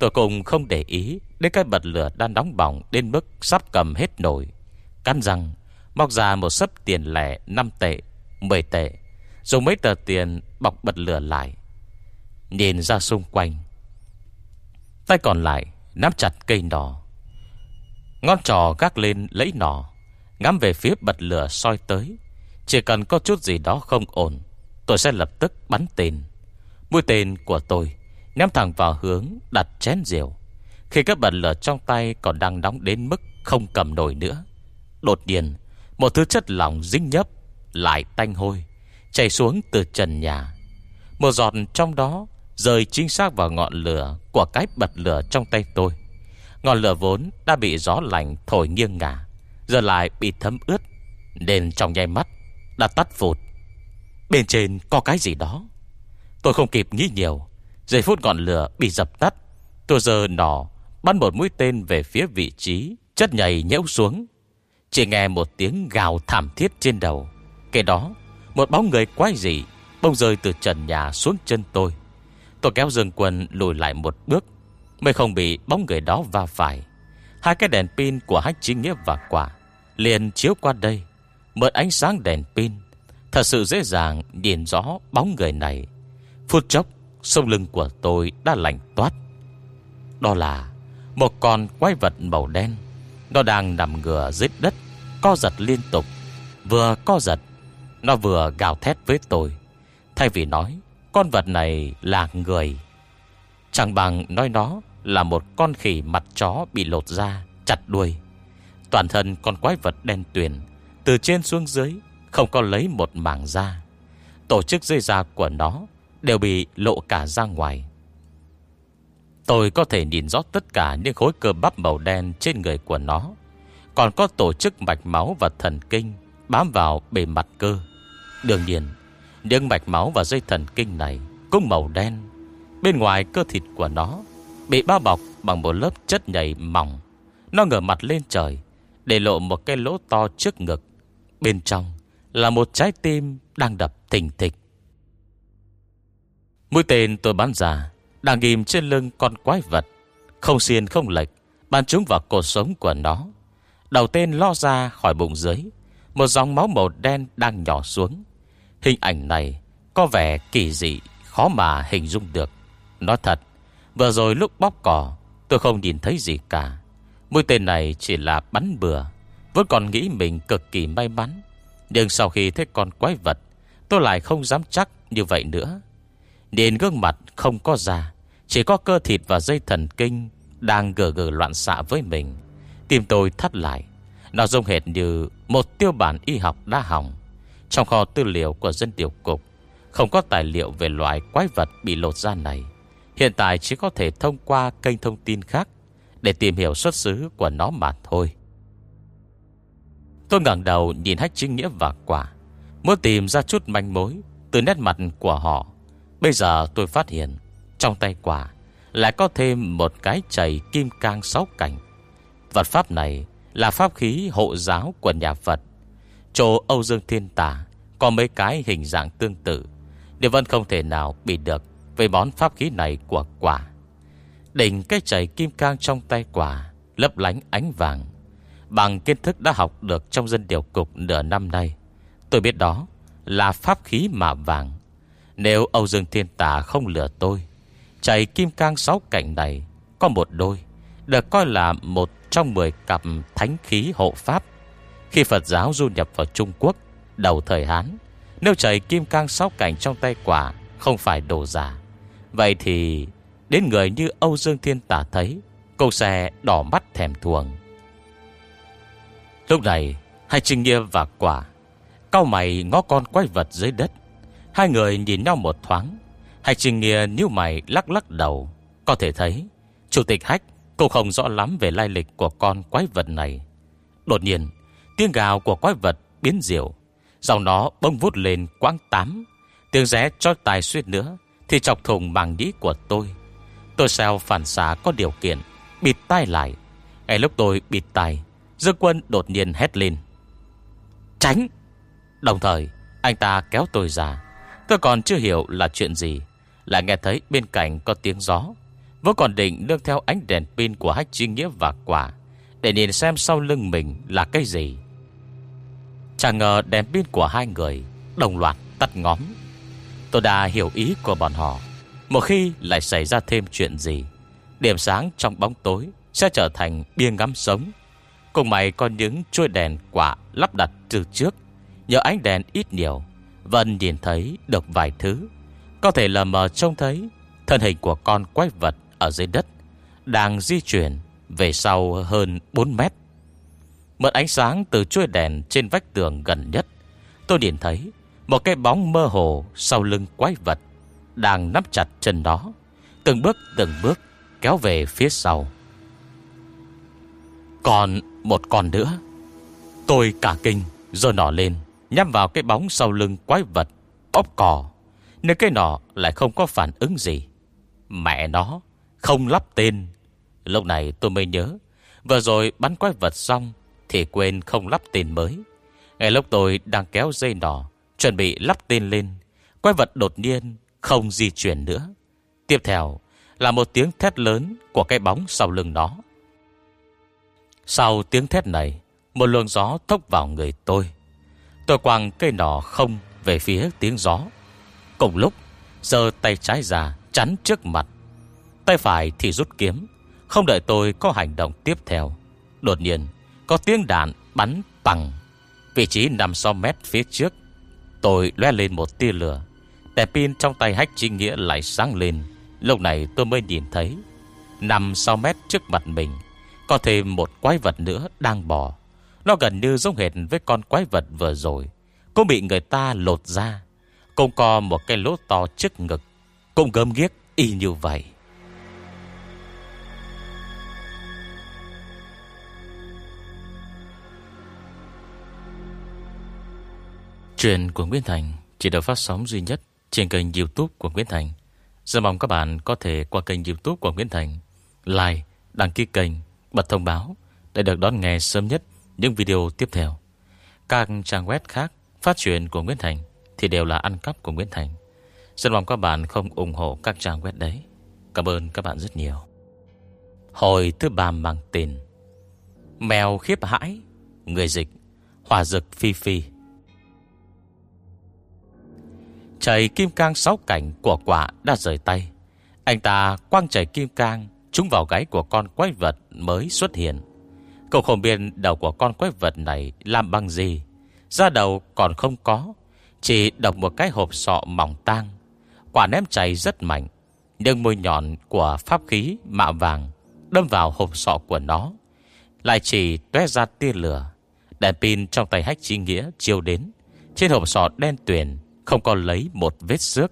Tôi cũng không để ý Đến cái bật lửa đang nóng bỏng Đến mức sắp cầm hết nổi Cắn răng, Móc ra một sấp tiền lẻ 5 tệ 10 tệ, Dùng mấy tờ tiền bọc bật lửa lại. Nhìn ra xung quanh, Tay còn lại Nắm chặt cây nỏ Ngón trò gác lên lấy nỏ Ngắm về phía bật lửa soi tới. Chỉ cần có chút gì đó không ổn, Tôi sẽ lập tức bắn tên. Mũi tên của tôi Ném thẳng vào hướng đặt chén rượu. Khi các bật lửa trong tay Còn đang nóng đến mức không cầm nổi nữa, Đột nhiên, Một thứ chất lỏng dính nhấp Lại tanh hôi, Chảy xuống từ trần nhà. Một giọt trong đó Rơi chính xác vào ngọn lửa Của cái bật lửa trong tay tôi. Ngọn lửa vốn đã bị gió lạnh Thổi nghiêng ngả, Giờ lại bị thấm ướt, Nên trong nháy mắt Đã tắt phụt. Bên trên có cái gì đó? Tôi không kịp nghĩ nhiều Giây phút ngọn lửa bị dập tắt Tôi giờ nỏ, Bắn một mũi tên về phía vị trí, Chất nhảy nhễu xuống. Chỉ nghe một tiếng gào thảm thiết trên đầu. Kể đó, Một bóng người quái dị Bông rơi từ trần nhà xuống chân tôi. Tôi kéo dương quần lùi lại một bước, Mới không bị bóng người đó va phải. Hai cái đèn pin của hách chính nghĩa và quả Liền chiếu qua đây, Mượn ánh sáng đèn pin. Thật sự dễ dàng nhìn rõ bóng người này. Phút chốc Sông lưng của tôi đã lạnh toát. Đó là Một con quái vật màu đen. Nó đang nằm ngửa dưới đất, Co giật liên tục. Vừa co giật, Nó vừa gào thét với tôi. Thay vì nói, Con vật này là người. Chẳng bằng nói nó Là một con khỉ mặt chó bị lột ra Chặt đuôi. Toàn thân con quái vật đen tuyền, Từ trên xuống dưới, Không có lấy một mảng da. Tổ chức dây da của nó Đều bị lộ cả ra ngoài. Tôi có thể nhìn rõ tất cả những khối cơ bắp màu đen trên người của nó, Còn có tổ chức mạch máu và thần kinh Bám vào bề mặt cơ. Đương nhiên, Những mạch máu và dây thần kinh này Cũng màu đen. Bên ngoài cơ thịt của nó Bị bao bọc bằng một lớp chất nhầy mỏng. Nó ngửa mặt lên trời, Để lộ một cái lỗ to trước ngực. Bên trong là một trái tim đang đập thình thịch. Mũi tên tôi bắn ra Đang ghim trên lưng con quái vật. Không xiên, không lệch, Bắn trúng vào cột sống của nó. Đầu tên lo ra khỏi bụng dưới, Một dòng máu màu đen đang nhỏ xuống. Hình ảnh này Có vẻ kỳ dị, Khó mà hình dung được. Nói thật, Vừa rồi lúc bóp cỏ Tôi không nhìn thấy gì cả. Mũi tên này chỉ là bắn bừa, Vẫn còn nghĩ mình cực kỳ may mắn. Nhưng sau khi thấy con quái vật, Tôi lại không dám chắc như vậy nữa. Nên gương mặt không có da, Chỉ có cơ thịt và dây thần kinh Đang gờ gờ loạn xạ với mình. Tim tôi thắt lại, Nó giống hệt như một tiêu bản y học đa hỏng. Trong kho tư liệu của dân tiểu cục, Không có tài liệu về loại quái vật bị lột da này. Hiện tại chỉ có thể thông qua kênh thông tin khác Để tìm hiểu xuất xứ của nó mà thôi. Tôi ngẩng đầu nhìn hách chính nghĩa và quả, Muốn tìm ra chút manh mối Từ nét mặt của họ. Bây giờ tôi phát hiện Trong tay quả Lại có thêm một cái chày kim cang sáu cảnh Vật pháp này Là pháp khí hộ giáo của nhà Phật. Chỗ Âu Dương Thiên Tả Có mấy cái hình dạng tương tự Điều vẫn không thể nào bị được Về món pháp khí này của quả. Đỉnh cái chày kim cang trong tay quả Lấp lánh ánh vàng, Bằng kiến thức đã học được Trong dân điều cục nửa năm nay. Tôi biết đó là pháp khí mạ vàng nếu Âu Dương Thiên Tà không lừa tôi, Chảy kim cang sáu cảnh này Có một đôi Được coi là một trong mười cặp thánh khí hộ pháp. Khi Phật giáo du nhập vào Trung Quốc, Đầu thời Hán, Nếu chảy kim cang sáu cảnh trong tay quả Không phải đồ giả, Vậy thì Đến người như Âu Dương Thiên Tà thấy, Cô xe đỏ mắt thèm thuồng. Lúc này, Hai Trinh Nghĩa và Quả Cao mày ngó con quái vật dưới đất Hai người nhìn nhau một thoáng. Hạch Trình Nghĩa như mày lắc lắc đầu. Có thể thấy, Chủ tịch Hách cũng không rõ lắm về lai lịch của con quái vật này. Đột nhiên, Tiếng gào của quái vật biến diệu. Dòng nó bông vút lên quãng tám. Tiếng rẽ cho tài suýt nữa Thì chọc thùng màng nhĩ của tôi. Tôi sao phản xá có điều kiện, Bịt tai lại. Ngay lúc tôi bịt tai, Dương quân đột nhiên hét lên. Tránh! Đồng thời, anh ta kéo tôi ra. Tôi còn chưa hiểu là chuyện gì. Lại nghe thấy bên cạnh có tiếng gió. Vô còn định nương theo ánh đèn pin Của hách chi nghĩa và quả, Để nhìn xem sau lưng mình là cái gì. Chẳng ngờ đèn pin của hai người Đồng loạt tắt ngóm. Tôi đã hiểu ý của bọn họ. Một khi lại xảy ra thêm chuyện gì, Điểm sáng trong bóng tối Sẽ trở thành bia ngắm sống. Cùng mày có những chuôi đèn quả lắp đặt từ trước, Nhờ ánh đèn ít nhiều Vân nhìn thấy được vài thứ. Có thể là mờ trông thấy, Thân hình của con quái vật ở dưới đất Đang di chuyển Về sau hơn 4 mét. Mượn ánh sáng từ chuôi đèn Trên vách tường gần nhất, Tôi nhìn thấy Một cái bóng mơ hồ Sau lưng quái vật Đang nắm chặt chân đó Từng bước từng bước kéo về phía sau. Còn một con nữa. Tôi cả kinh Rồi nỏ lên. Nhắm vào cái bóng sau lưng quái vật, Bóp cò, Nên cái nỏ lại không có phản ứng gì. Mẹ nó, Không lắp tên. Lúc này tôi mới nhớ, Vừa rồi bắn quái vật xong Thì quên không lắp tên mới. Ngay lúc tôi đang kéo dây nỏ Chuẩn bị lắp tên lên, Quái vật đột nhiên không di chuyển nữa. Tiếp theo là một tiếng thét lớn Của cái bóng sau lưng nó. Sau tiếng thét này, Một luồng gió thốc vào người tôi. Tôi quăng cây nỏ không Về phía tiếng gió. Cùng lúc giờ tay trái ra, Chắn trước mặt. Tay phải thì rút kiếm, Không đợi tôi có hành động tiếp theo. Đột nhiên, có tiếng đạn bắn bằng. Vị trí nằm so mét phía trước, Tôi loe lên một tia lửa. Đèn pin trong tay hách chính nghĩa lại sáng lên. Lúc này tôi mới nhìn thấy Nằm sau mét trước mặt mình, Có thêm một quái vật nữa đang bò. Nó gần như giống hệt với con quái vật vừa rồi. Cũng bị người ta lột ra. Cũng có một cái lỗ to trước ngực. Cũng gớm ghiếc y như vậy. Chuyện của Nguyễn Thành chỉ được phát sóng duy nhất trên kênh youtube của Nguyễn Thành. Rất mong các bạn có thể qua kênh youtube của Nguyễn Thành Like, đăng ký kênh, bật thông báo Để được đón nghe sớm nhất những video tiếp theo. Các trang web khác phát truyền của Nguyễn Thành Thì đều là ăn cắp của Nguyễn Thành. Rất mong các bạn không ủng hộ các trang web đấy. Cảm ơn các bạn rất nhiều. Hồi thứ ba mang tên Mèo khiếp hãi, Người dịch Hòa dực phi phi. Chảy kim cang sáu cảnh của quả đã rời tay. Anh ta quăng chảy kim cang Trúng vào gáy của con quái vật mới xuất hiện. Cậu không biết đầu của con quái vật này làm bằng gì. Ra đầu còn không có, Chỉ đọc một cái hộp sọ mỏng tang. Quả ném chảy rất mạnh, Nhưng môi nhọn của pháp khí mạ vàng Đâm vào hộp sọ của nó, Lại chỉ tué ra tia lửa. Đèn pin trong tay hách chi nghĩa chiêu đến, Trên hộp sọ đen tuyền, không còn lấy một vết xước.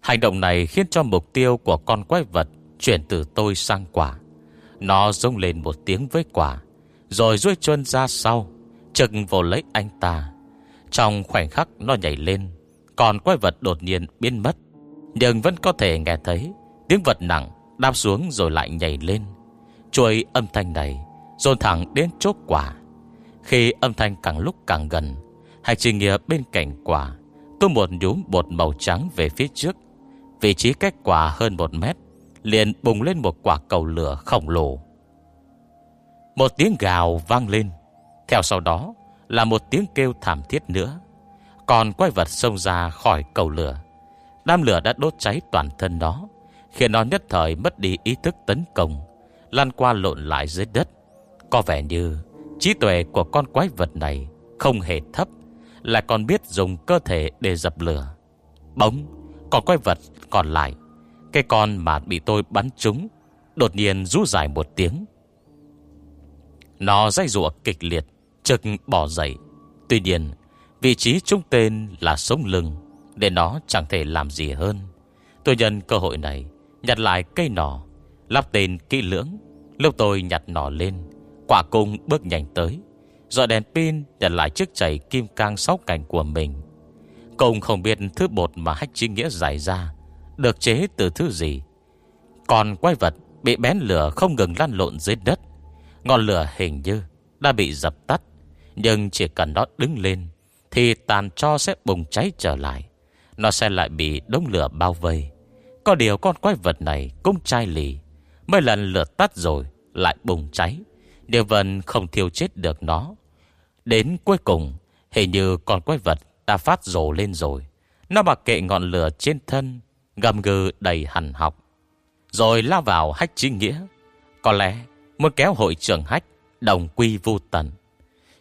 Hành động này khiến cho mục tiêu của con quái vật Chuyển từ tôi sang quả. Nó rông lên một tiếng với quả, Rồi duỗi chân ra sau Trực vô lấy anh ta. Trong khoảnh khắc nó nhảy lên, Còn quái vật đột nhiên biến mất. Nhưng vẫn có thể nghe thấy Tiếng vật nặng đáp xuống rồi lại nhảy lên. Chuôi âm thanh này Dồn thẳng đến chốt quả. Khi âm thanh càng lúc càng gần Hành trình nghĩa bên cạnh quả Tôi một nhúm bột màu trắng về phía trước. Vị trí cách quả hơn một mét Liền bùng lên một quả cầu lửa khổng lồ. Một tiếng gào vang lên. Theo sau đó Là một tiếng kêu thảm thiết nữa. Còn quái vật xông ra khỏi cầu lửa. Đám lửa đã đốt cháy toàn thân nó, Khiến nó nhất thời mất đi ý thức tấn công Lan qua lộn lại dưới đất. Có vẻ như Trí tuệ của con quái vật này Không hề thấp, lại còn biết dùng cơ thể để dập lửa. Bóng Còn quái vật còn lại cái con mà bị tôi bắn trúng, Đột nhiên rú dài một tiếng. Nó dây rụa kịch liệt, Trực bỏ dậy. Tuy nhiên, Vị trí trung tên là sống lưng, Để nó chẳng thể làm gì hơn. Tôi nhân cơ hội này, Nhặt lại cây nỏ, Lắp tên kỹ lưỡng. Lúc tôi nhặt nỏ lên, Quả cung bước nhanh tới. Dọa đèn pin nhặt lại chiếc chảy kim cang sáu cảnh của mình. Công không biết thứ bột mà hách chính nghĩa giải ra được chế từ thứ gì. Còn quái vật bị bén lửa không ngừng lăn lộn dưới đất. Ngọn lửa hình như đã bị dập tắt, Nhưng chỉ cần nó đứng lên Thì tàn cho sẽ bùng cháy trở lại. Nó sẽ lại bị đống lửa bao vây. Có điều con quái vật này cũng chai lì. Mấy lần lửa tắt rồi Lại bùng cháy. Điều vần không thiêu chết được nó. Đến cuối cùng, Hình như con quái vật đã phát rồ lên rồi. Nó mặc kệ ngọn lửa trên thân Gầm gừ đầy hằn học. Rồi lao vào hách chính nghĩa. Có lẽ muốn kéo hội trưởng hách, Đồng quy vô tận.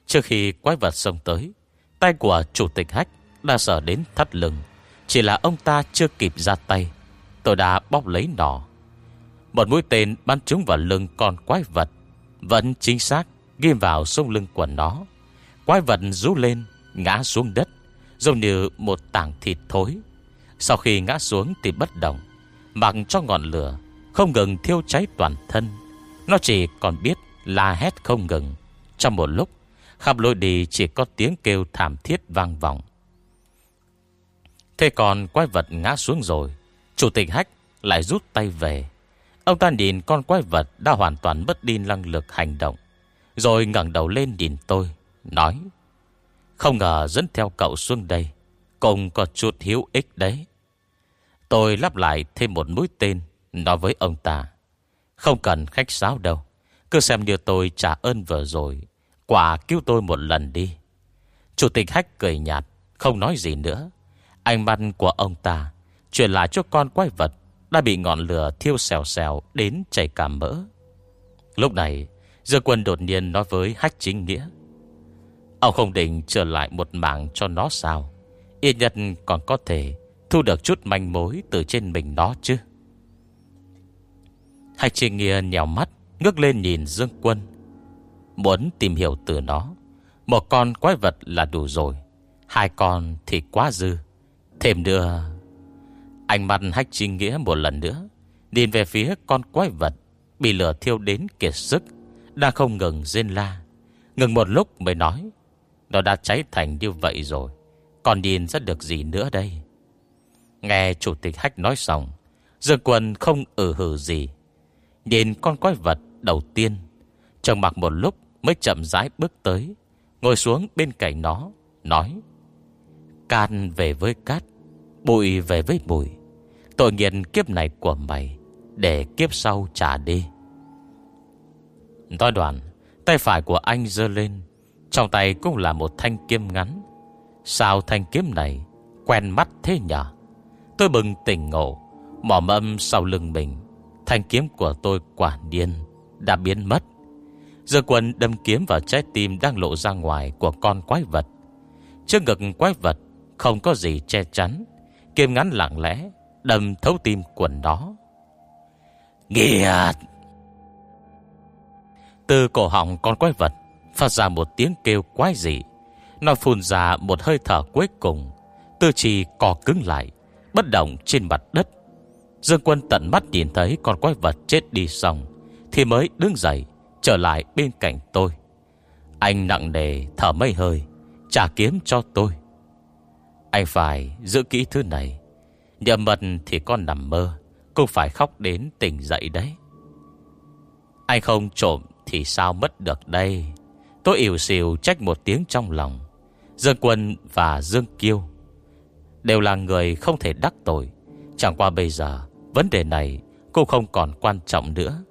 Trước khi quái vật xông tới, Tay của chủ tịch hách Đã sở đến thắt lưng. Chỉ là ông ta chưa kịp ra tay, Tôi đã bóp lấy nỏ. Một mũi tên bắn trúng vào lưng con quái vật, Vẫn chính xác Ghim vào sông lưng của nó. Quái vật rú lên, Ngã xuống đất, Giống như một tảng thịt thối. Sau khi ngã xuống thì bất động, Mặc cho ngọn lửa, Không ngừng thiêu cháy toàn thân. Nó chỉ còn biết la hét không ngừng. Trong một lúc, Khắp lối đi chỉ có tiếng kêu thảm thiết vang vọng. Thế còn quái vật ngã xuống rồi, Chủ tịch Hách lại rút tay về. Ông ta nhìn con quái vật Đã hoàn toàn mất đi năng lực hành động, Rồi ngẩng đầu lên nhìn tôi, Nói, Không ngờ dẫn theo cậu xuống đây, Cũng có chút hiếu ích đấy. Tôi lắp lại thêm một mũi tên Nói với ông ta. Không cần khách sáo đâu. Cứ xem như tôi trả ơn vừa rồi. Quả cứu tôi một lần đi. Chủ tịch Hách cười nhạt, Không nói gì nữa. Ánh mắt của ông ta Truyền lại cho con quái vật Đã bị ngọn lửa thiêu xèo xèo Đến chảy cả mỡ. Lúc này, dư quân đột nhiên nói với Hách chính nghĩa, Ông không định trở lại một mạng cho nó sao? Yên nhất còn có thể Thu được chút manh mối Từ trên mình nó chứ? Hách chị Nghia nhèo mắt, Ngước lên nhìn Dương quân. Muốn tìm hiểu từ nó, Một con quái vật là đủ rồi, Hai con thì quá dư. Thêm nữa Anh mặt hách trinh nghĩa một lần nữa, Nhìn về phía con quái vật Bị lửa thiêu đến kiệt sức đã không ngừng rên la. Ngừng một lúc mới nói, Nó đã cháy thành như vậy rồi, Còn nhìn ra được gì nữa đây? Nghe chủ tịch hách nói xong, Dương quân không ừ ử hử gì. Nhìn con quái vật đầu tiên, Trầm mặc một lúc Mới chậm rãi bước tới, Ngồi xuống bên cạnh nó, Nói, Can về với cát, Bụi về với bụi. Tội nghiện kiếp này của mày, Để kiếp sau trả đi. Nói đoạn, Tay phải của anh dơ lên, Trong tay cũng là một thanh kiếm ngắn. Sao thanh kiếm này Quen mắt thế nhở? Tôi bừng tỉnh ngộ Mỏ mâm sau lưng mình. Thanh kiếm của tôi quả điên Đã biến mất. Giờ quần đâm kiếm vào trái tim Đang lộ ra ngoài của con quái vật. Trước ngực quái vật Không có gì che chắn, Kiếm ngắn lặng lẽ Đâm thấu tim quần đó. Nghiệt! Từ cổ họng con quái vật Phát ra một tiếng kêu quái dị. Nó phun ra một hơi thở cuối cùng. Tư trì cò cứng lại Bất động trên mặt đất. Dương quân tận mắt nhìn thấy con quái vật chết đi xong, Thì mới đứng dậy, Trở lại bên cạnh tôi. Anh nặng nề, thở mây hơi, Trả kiếm cho tôi. Anh phải giữ kỹ thứ này Nhầm mật thì con nằm mơ, Cũng phải khóc đến tỉnh dậy đấy. Anh không trộm Thì sao mất được đây? Tôi ỉu xìu trách một tiếng trong lòng, Dương Quân và Dương Kiêu. Đều là người không thể đắc tội. Chẳng qua bây giờ, Vấn đề này cô không còn quan trọng nữa.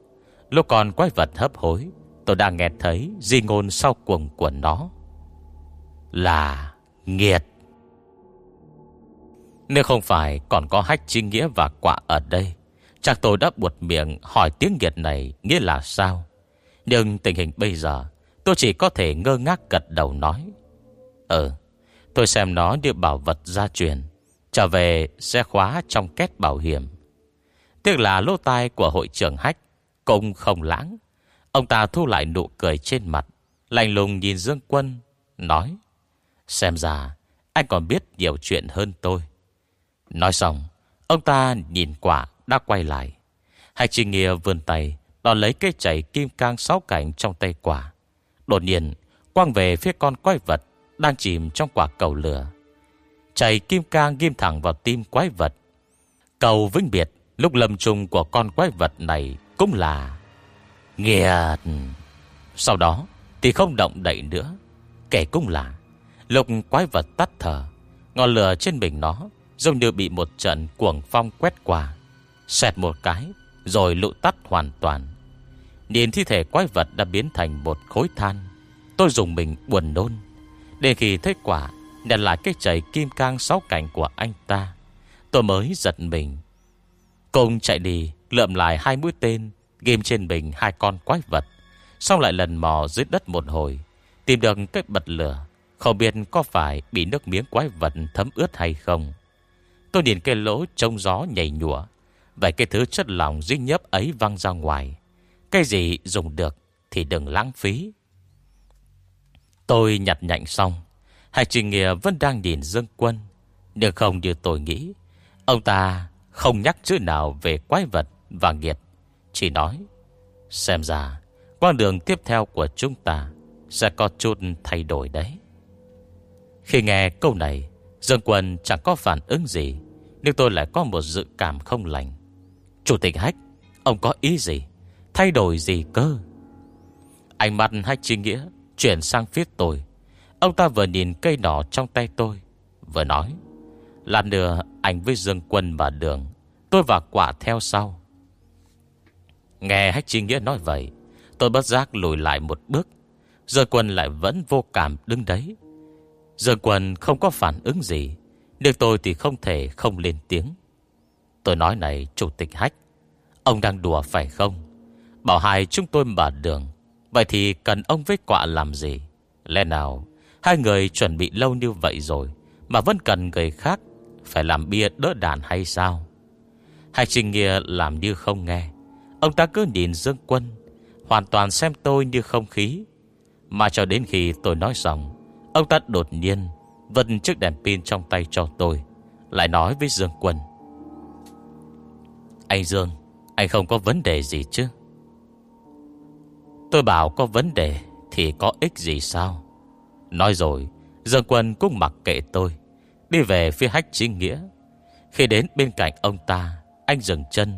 Lúc còn quái vật hấp hối, Tôi đang nghe thấy di ngôn sau cuồng của nó. Là nghiệt. Nếu không phải còn có hách chi nghĩa và quả ở đây, Chắc tôi đã buột miệng hỏi tiếng nghiệt này nghĩa là sao. Nhưng tình hình bây giờ, Tôi chỉ có thể ngơ ngác gật đầu nói. Ừ Tôi xem nó như bảo vật gia truyền, Trở về sẽ khóa trong két bảo hiểm. Tiếc là lô tai của hội trưởng hách Cũng không lãng. Ông ta thu lại nụ cười trên mặt Lành lùng nhìn Dương Quân, Nói, Xem ra anh còn biết nhiều chuyện hơn tôi. Nói xong, Ông ta nhìn quả đã quay lại. Hạch Trinh Nghia vươn tay Đón lấy cây chảy kim cang sáu cảnh trong tay quả. Đột nhiên, Quang về phía con quái vật đang chìm trong quả cầu lửa. Chảy kim cang ghim thẳng vào tim quái vật. Cầu vĩnh biệt, Lúc lâm trùng của con quái vật này Cũng là Nghiệt. Sau đó thì không động đậy nữa, Kể cũng là Lục quái vật tắt thở, Ngọn lửa trên mình nó Giống như bị một trận cuồng phong quét qua, Xẹt một cái Rồi lụ tắt hoàn toàn. Nhìn thi thể quái vật đã biến thành một khối than, Tôi dùng mình buồn nôn. Đến khi thấy quả Nhận lại cái chảy kim cang sáu cảnh của anh ta. Tôi mới giật mình. Cùng chạy đi, Lượm lại hai mũi tên, Ghim trên mình hai con quái vật. Xong lại lần mò dưới đất một hồi, Tìm được cái bật lửa. Không biết có phải bị nước miếng quái vật thấm ướt hay không. Tôi điền cái lỗ trông gió nhảy nhụa. Vậy cái thứ chất lỏng duy nhấp ấy văng ra ngoài. Cái gì dùng được Thì đừng lãng phí. Tôi nhặt nhạnh xong Hải Trình Nghĩa vẫn đang nhìn Dương Quân. Nhưng không như tôi nghĩ, Ông ta không nhắc chữ nào về quái vật và nghiệt, Chỉ nói, Xem ra Quang đường tiếp theo của chúng ta Sẽ có chút thay đổi đấy. Khi nghe câu này, Dương Quân chẳng có phản ứng gì, Nhưng tôi lại có một dự cảm không lành. Chủ tịch Hách, Ông có ý gì? Thay đổi gì cơ? Ánh mặt Hách trình Nghĩa Chuyển sang phía tôi. Ông ta vừa nhìn cây nỏ trong tay tôi, Vừa nói, Lát nữa anh với Dương Quân và Đường, Tôi và quả theo sau. Nghe Hách Chi Nghĩa nói vậy, Tôi bất giác lùi lại một bước. Dương Quân lại vẫn vô cảm đứng đấy. Dương Quân không có phản ứng gì, Nhưng tôi thì không thể không lên tiếng. Tôi nói này, Chủ tịch Hách, Ông đang đùa phải không? Bảo hai chúng tôi mở đường Vậy thì cần ông với quạ làm gì? Lẽ nào Hai người chuẩn bị lâu như vậy rồi Mà vẫn cần người khác Phải làm bia đỡ đàn hay sao? Hai trình nghĩa làm như không nghe. Ông ta cứ nhìn Dương Quân, Hoàn toàn xem tôi như không khí. Mà cho đến khi tôi nói xong, Ông ta đột nhiên Vật chiếc đèn pin trong tay cho tôi, Lại nói với Dương Quân. Anh Dương, Anh không có vấn đề gì chứ? Tôi bảo có vấn đề Thì có ích gì sao? Nói rồi Dương Quân cũng mặc kệ tôi, Đi về phía hách chính nghĩa. Khi đến bên cạnh ông ta, Anh dừng chân,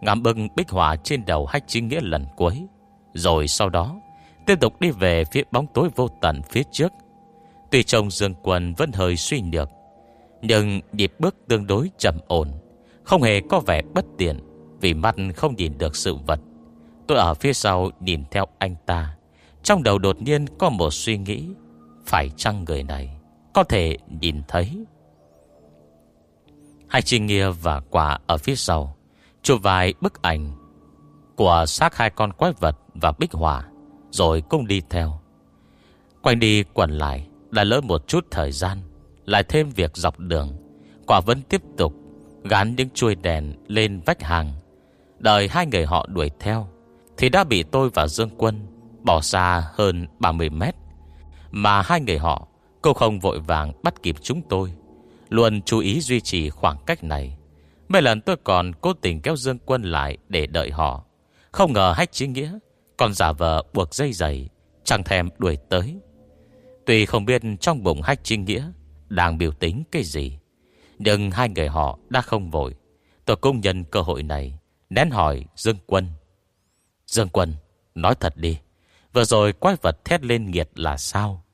Ngắm bưng bích hỏa trên đầu hách chính nghĩa lần cuối. Rồi sau đó, Tiếp tục đi về phía bóng tối vô tận phía trước. Tuy trông Dương Quân vẫn hơi suy nhược, Nhưng nhịp bước tương đối chậm ổn, Không hề có vẻ bất tiện Vì mắt không nhìn được sự vật. Tôi ở phía sau nhìn theo anh ta. Trong đầu đột nhiên có một suy nghĩ. Phải chăng người này Có thể nhìn thấy? Hai chị Nghia và quả ở phía sau. Chụp vài bức ảnh Của xác hai con quái vật và bích hỏa Rồi cũng đi theo. Quanh đi quẩn lại, Đã lỡ một chút thời gian, Lại thêm việc dọc đường. Quả vẫn tiếp tục Gắn những chuôi đèn lên vách hàng. Đợi hai người họ đuổi theo thì đã bị tôi và Dương Quân Bỏ xa hơn 30 mét. Mà hai người họ, Cô không vội vàng bắt kịp chúng tôi, Luôn chú ý duy trì khoảng cách này. Mấy lần tôi còn cố tình kéo Dương Quân lại Để đợi họ. Không ngờ hách chí nghĩa Còn giả vờ buộc dây giày, Chẳng thèm đuổi tới. Tuy không biết trong bụng hách chí nghĩa Đang biểu tính cái gì, Nhưng hai người họ đã không vội. Tôi cũng nhân cơ hội này Nén hỏi Dương Quân. Dương Quân, Nói thật đi, Vừa rồi quái vật thét lên nghiệt là sao?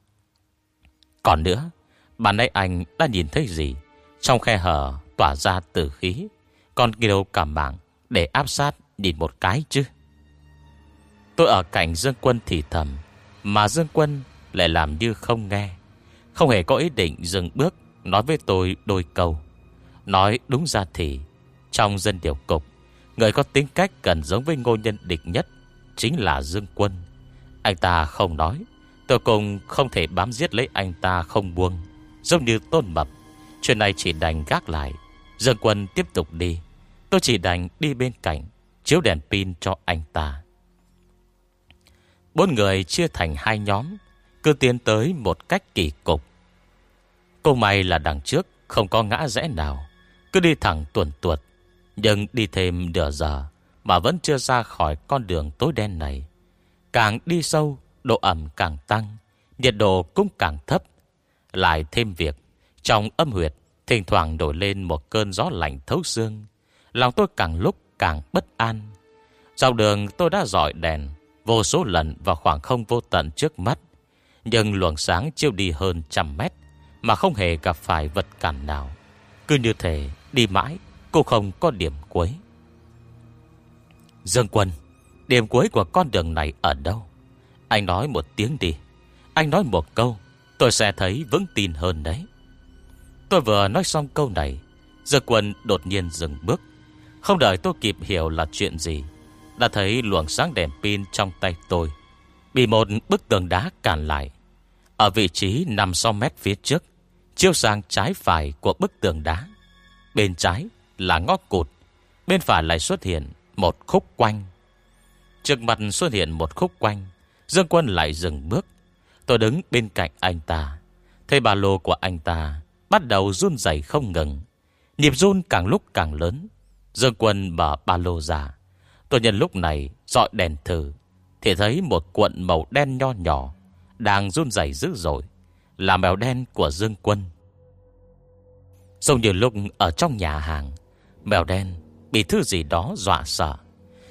Còn nữa Bạn nãy anh đã nhìn thấy gì? Trong khe hở tỏa ra tử khí Còn kêu cả mạng Để áp sát nhìn một cái chứ. Tôi ở cạnh Dương Quân thì thầm, Mà Dương Quân lại làm như không nghe. Không hề có ý định dừng bước Nói với tôi đôi câu. Nói đúng ra thì, Trong dân điều cục Người có tính cách cần giống với ngô nhân địch nhất Chính là Dương Quân. Anh ta không nói, Tôi cùng không thể bám giết lấy anh ta không buông. Giống như tôn mập, Chuyện này chỉ đành gác lại. Dương Quân tiếp tục đi, Tôi chỉ đành đi bên cạnh, Chiếu đèn pin cho anh ta. Bốn người chia thành hai nhóm, Cứ tiến tới một cách kỳ cục. Cô may là đằng trước, Không có ngã rẽ nào, Cứ đi thẳng tuần tuột. Nhưng đi thêm nửa giờ Mà vẫn chưa ra khỏi con đường tối đen này. Càng đi sâu, Độ ẩm càng tăng, Nhiệt độ cũng càng thấp. Lại thêm việc, Trong âm huyệt, Thỉnh thoảng nổi lên một cơn gió lạnh thấu xương. Lòng tôi càng lúc càng bất an. Dọc đường tôi đã dọi đèn, Vô số lần vào khoảng không vô tận trước mắt. Nhưng luồng sáng chiêu đi hơn trăm mét Mà không hề gặp phải vật cản nào. Cứ như thể đi mãi Cô không có điểm cuối. Dương Quân, Điểm cuối của con đường này ở đâu? Anh nói một tiếng đi. Anh nói một câu, Tôi sẽ thấy vững tin hơn đấy. Tôi vừa nói xong câu này, Dương Quân đột nhiên dừng bước. Không đợi tôi kịp hiểu là chuyện gì, Đã thấy luồng sáng đèn pin trong tay tôi Bị một bức tường đá cản lại. Ở vị trí nằm sau mét phía trước Chiêu sang trái phải của bức tường đá, Bên trái là ngõ cụt, Bên phải lại xuất hiện Một khúc quanh. Trước mặt xuất hiện một khúc quanh, Dương quân lại dừng bước. Tôi đứng bên cạnh anh ta, Thấy ba lô của anh ta Bắt đầu run dày không ngừng. Nhịp run càng lúc càng lớn. Dương quân mở ba lô ra. Tôi nhân lúc này dọi đèn thử, Thì thấy một cuộn màu đen nho nhỏ Đang run dày dữ dội, Là mèo đen của Dương quân. Giống như lúc ở trong nhà hàng Mèo đen bị thứ gì đó dọa sợ.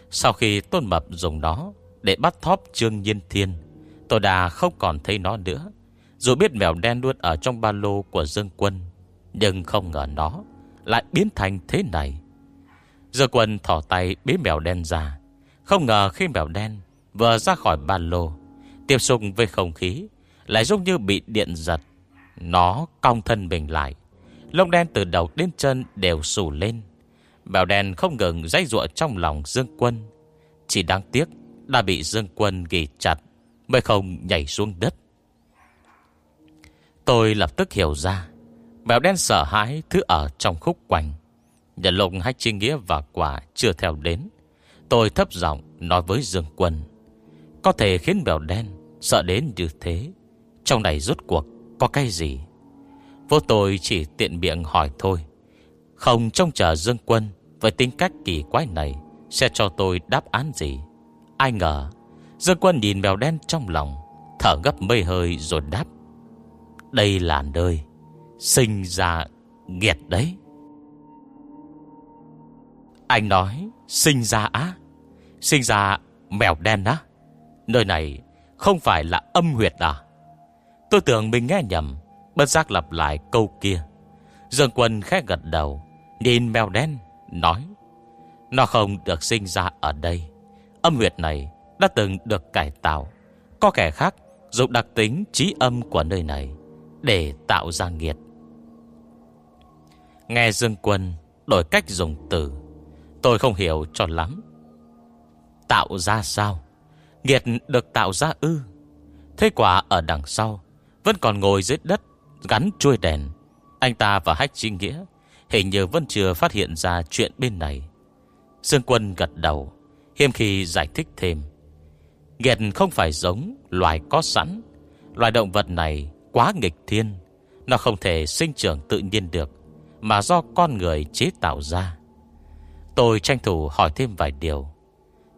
Sau khi Tôn Mập dùng nó Để bắt thóp Trương Nhiên Thiên, Tôi đã không còn thấy nó nữa. Dù biết mèo đen luôn ở trong ba lô của Dương Quân, Nhưng không ngờ nó Lại biến thành thế này. Dương Quân thỏ tay bế mèo đen ra. Không ngờ khi mèo đen Vừa ra khỏi ba lô, Tiếp xúc với không khí Lại giống như bị điện giật. Nó cong thân mình lại, Lông đen từ đầu đến chân đều sù lên. Mèo đen không ngừng dây ruộng trong lòng Dương Quân. Chỉ đáng tiếc, Đã bị Dương Quân ghi chặt, Mới không nhảy xuống đất. Tôi lập tức hiểu ra Mèo đen sợ hãi thứ ở trong khúc quanh. Nhận lộn hai chi nghĩa và quả chưa theo đến, Tôi thấp giọng nói với Dương Quân, Có thể khiến mèo đen sợ đến như thế, Trong này rốt cuộc có cái gì? Vô tôi chỉ tiện miệng hỏi thôi, Không trông chờ Dương Quân với tính cách kỳ quái này, Sẽ cho tôi đáp án gì? Ai ngờ, Dương Quân nhìn mèo đen trong lòng, Thở gấp mây hơi rồi đáp. Đây là nơi Sinh ra nghiệt đấy. Anh nói, Sinh ra á? Sinh ra mèo đen á? Nơi này không phải là âm huyệt à? Tôi tưởng mình nghe nhầm, Bất giác lặp lại câu kia. Dương quân khẽ gật đầu, Nhìn mèo đen Nói, Nó không được sinh ra ở đây. Âm huyệt này đã từng được cải tạo. Có kẻ khác dùng đặc tính trí âm của nơi này Để tạo ra nghiệt. Nghe Dương Quân đổi cách dùng từ, Tôi không hiểu cho lắm. Tạo ra sao? Nghiệt được tạo ra ư? Thế quả ở đằng sau Vẫn còn ngồi dưới đất Gắn chuôi đèn. Anh ta và Hách Trinh Nghĩa Hình như vẫn chưa phát hiện ra chuyện bên này. Dương Quân gật đầu Hiêm khi giải thích thêm. Nghẹt không phải giống loài có sẵn. Loài động vật này quá nghịch thiên. Nó không thể sinh trưởng tự nhiên được, Mà do con người chế tạo ra. Tôi tranh thủ hỏi thêm vài điều.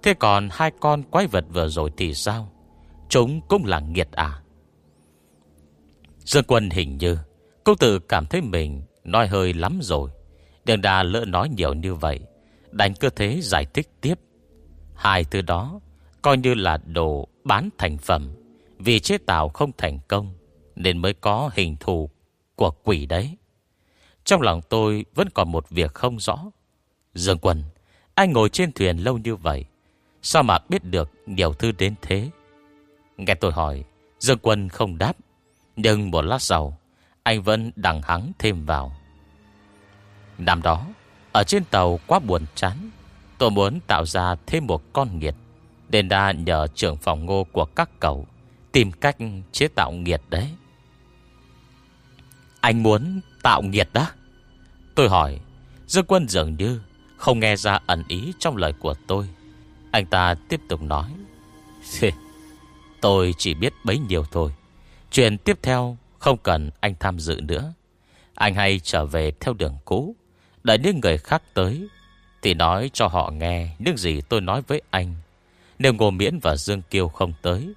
Thế còn hai con quái vật vừa rồi thì sao? Chúng cũng là nghiệt à? Dương Quân hình như, Cô tự cảm thấy mình Nói hơi lắm rồi. Đường đà lỡ nói nhiều như vậy, Đành cơ thế giải thích tiếp. Hai thứ đó Coi như là đồ bán thành phẩm. Vì chế tạo không thành công, Nên mới có hình thù Của quỷ đấy. Trong lòng tôi vẫn còn một việc không rõ. Dương Quân, Anh ngồi trên thuyền lâu như vậy, Sao mà biết được nhiều thư đến thế? Nghe tôi hỏi, Dương Quân không đáp, Nhưng một lát sau, Anh vẫn đằng hắng thêm vào. Năm đó, Ở trên tàu quá buồn chán, Tôi muốn tạo ra thêm một con nghiệt, Nên đã nhờ trưởng phòng ngô của các cậu Tìm cách chế tạo nghiệt đấy. Anh muốn tạo nghiệt đó? Tôi hỏi Dương quân dường như Không nghe ra ẩn ý trong lời của tôi. Anh ta tiếp tục nói Tôi chỉ biết bấy nhiêu thôi, Chuyện tiếp theo Không cần anh tham dự nữa. Anh hay trở về theo đường cũ Đợi những người khác tới, Thì nói cho họ nghe Những gì tôi nói với anh. Nếu Ngô Miễn và Dương Kiêu không tới,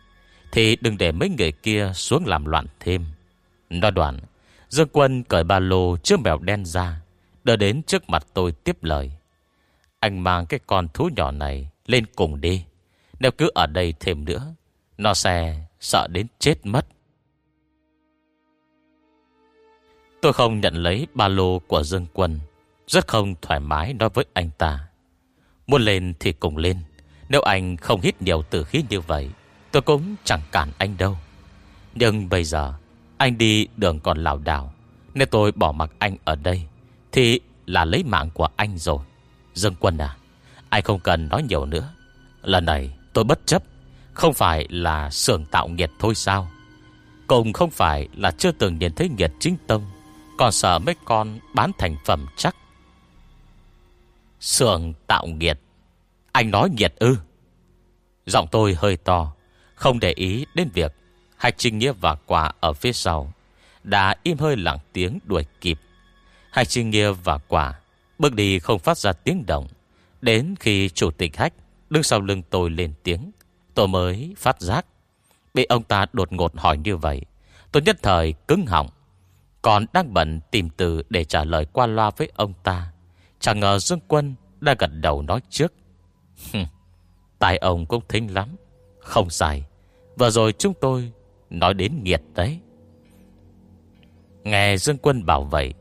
Thì đừng để mấy người kia xuống làm loạn thêm. Nói đoạn, Dương Quân cởi ba lô trước mèo đen ra, Đưa đến trước mặt tôi tiếp lời. Anh mang cái con thú nhỏ này Lên cùng đi. Nếu cứ ở đây thêm nữa, Nó sẽ sợ đến chết mất. Tôi không nhận lấy ba lô của Dương Quân. Rất không thoải mái nói với anh ta. Muốn lên thì cùng lên. Nếu anh không hít nhiều tử khí như vậy, Tôi cũng chẳng cản anh đâu. Nhưng bây giờ, Anh đi đường còn lào đảo Nếu tôi bỏ mặc anh ở đây, Thì là lấy mạng của anh rồi. Dương Quân à Anh không cần nói nhiều nữa. Lần này tôi bất chấp, Không phải là sưởng tạo nghiệt thôi sao? Cùng không phải là chưa từng nhìn thấy nghiệt chính tông, Còn sợ mấy con bán thành phẩm chắc. Sườn tạo nghiệt. Anh nói nghiệt ư? Giọng tôi hơi to, Không để ý đến việc Hạch Trinh Nghĩa và Quả ở phía sau Đã im hơi lặng tiếng đuổi kịp. Hạch Trinh Nghĩa và Quả Bước đi không phát ra tiếng động. Đến khi chủ tịch Hách Đứng sau lưng tôi lên tiếng, Tôi mới phát giác Bị ông ta đột ngột hỏi như vậy. Tôi nhất thời cứng họng, Còn đang bận tìm từ để trả lời qua loa với ông ta. Chẳng ngờ Dương Quân đã gật đầu nói trước. Tài ông cũng thính lắm. Không sai, Vừa rồi chúng tôi nói đến nghiệt đấy. Nghe Dương Quân bảo vậy,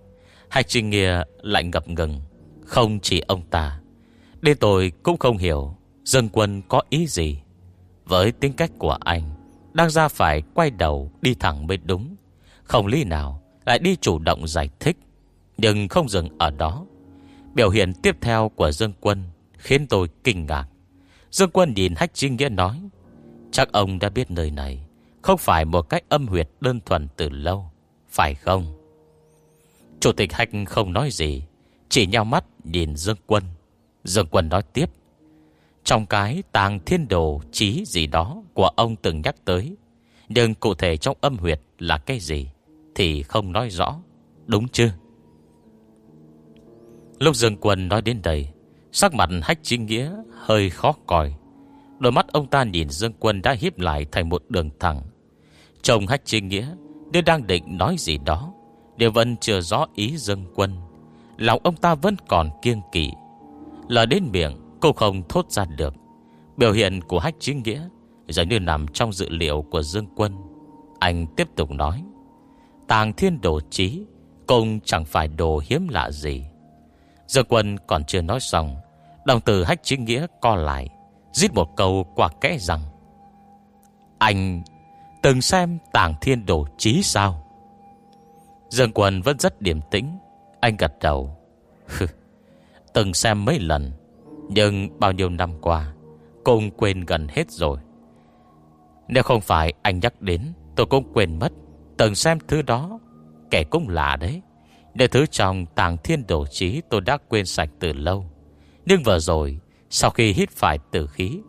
hai Trình Nghĩa lại ngập ngừng. Không chỉ ông ta, Đến tôi cũng không hiểu Dương Quân có ý gì. Với tính cách của anh Đang ra phải quay đầu đi thẳng mới đúng. Không lý nào Lại đi chủ động giải thích, Nhưng không dừng ở đó. Biểu hiện tiếp theo của Dương Quân Khiến tôi kinh ngạc. Dương Quân nhìn Hách Trinh Nghĩa nói, Chắc ông đã biết nơi này, Không phải một cách âm huyệt đơn thuần từ lâu, Phải không? Chủ tịch Hách không nói gì, Chỉ nhau mắt nhìn Dương Quân. Dương Quân nói tiếp, Trong cái tàng thiên đồ trí gì đó Của ông từng nhắc tới, Nhưng cụ thể trong âm huyệt là cái gì Thì không nói rõ, Đúng chưa? Lúc Dương Quân nói đến đây, Sắc mặt hách chính nghĩa hơi khó coi. Đôi mắt ông ta nhìn Dương Quân đã hiếp lại thành một đường thẳng. Chồng hách chính nghĩa, Nếu đang định nói gì đó Điều vẫn chưa rõ ý Dương Quân. Lòng ông ta vẫn còn kiêng kỵ. Lời đến miệng, cô không thốt ra được. Biểu hiện của hách chính nghĩa Giống như nằm trong dự liệu của Dương Quân. Anh tiếp tục nói, Tàng thiên đồ trí Cũng chẳng phải đồ hiếm lạ gì. Dương Quân còn chưa nói xong, Đồng tử hách chính nghĩa co lại, Giết một câu quả kẽ rằng, Anh từng xem tàng thiên đồ trí sao? Dương Quân vẫn rất điềm tĩnh, Anh gật đầu Từng xem mấy lần, Nhưng bao nhiêu năm qua Cũng quên gần hết rồi. Nếu không phải anh nhắc đến, Tôi cũng quên mất, Từng xem thứ đó, Kẻ cũng lạ đấy. Để thứ trong tàng thiên đồ trí Tôi đã quên sạch từ lâu. Nhưng vừa rồi, Sau khi hít phải tử khí,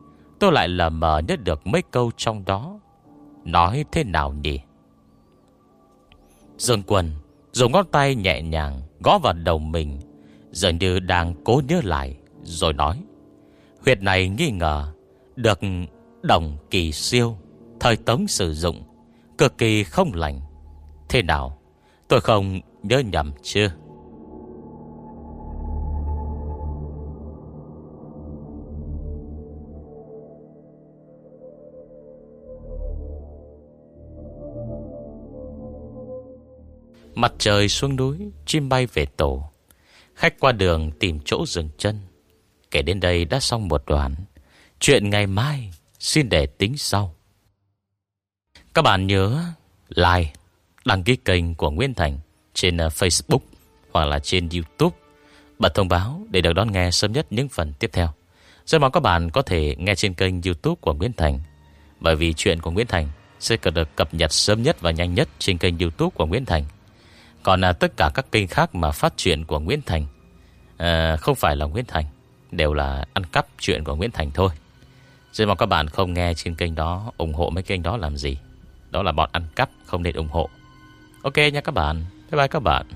Tôi lại lờ mờ nhớ được mấy câu trong đó. Nói thế nào nhỉ? Dương Quân Dùng ngón tay nhẹ nhàng Gó vào đầu mình, Dường như đang cố nhớ lại, Rồi nói, Huyệt này nghi ngờ Được đồng kỳ siêu, Thời tống sử dụng, Cực kỳ không lành. Thế nào, Tôi không nhớ nhầm chưa? Mặt trời xuống núi, Chim bay về tổ. Khách qua đường tìm chỗ dừng chân. Kể đến đây đã xong một đoạn. Chuyện ngày mai Xin để tính sau. Các bạn nhớ Like, Đăng ký kênh của Nguyễn Thành. Trên ờ, Facebook Hoặc là trên Youtube. Bật thông báo để được đón nghe sớm nhất những phần tiếp theo. Rất mong các bạn có thể nghe trên kênh youtube của Nguyễn Thành Bởi vì chuyện của Nguyễn Thành Sẽ được cập nhật sớm nhất và nhanh nhất Trên kênh youtube của Nguyễn Thành. Còn là tất cả các kênh khác mà phát chuyện của Nguyễn Thành à, Không phải là Nguyễn Thành Đều là ăn cắp chuyện của Nguyễn Thành thôi. Rất mong các bạn không nghe trên kênh đó ủng hộ mấy kênh đó làm gì. Đó là bọn ăn cắp không nên ủng hộ. Ok nha các bạn. Bye bye các bạn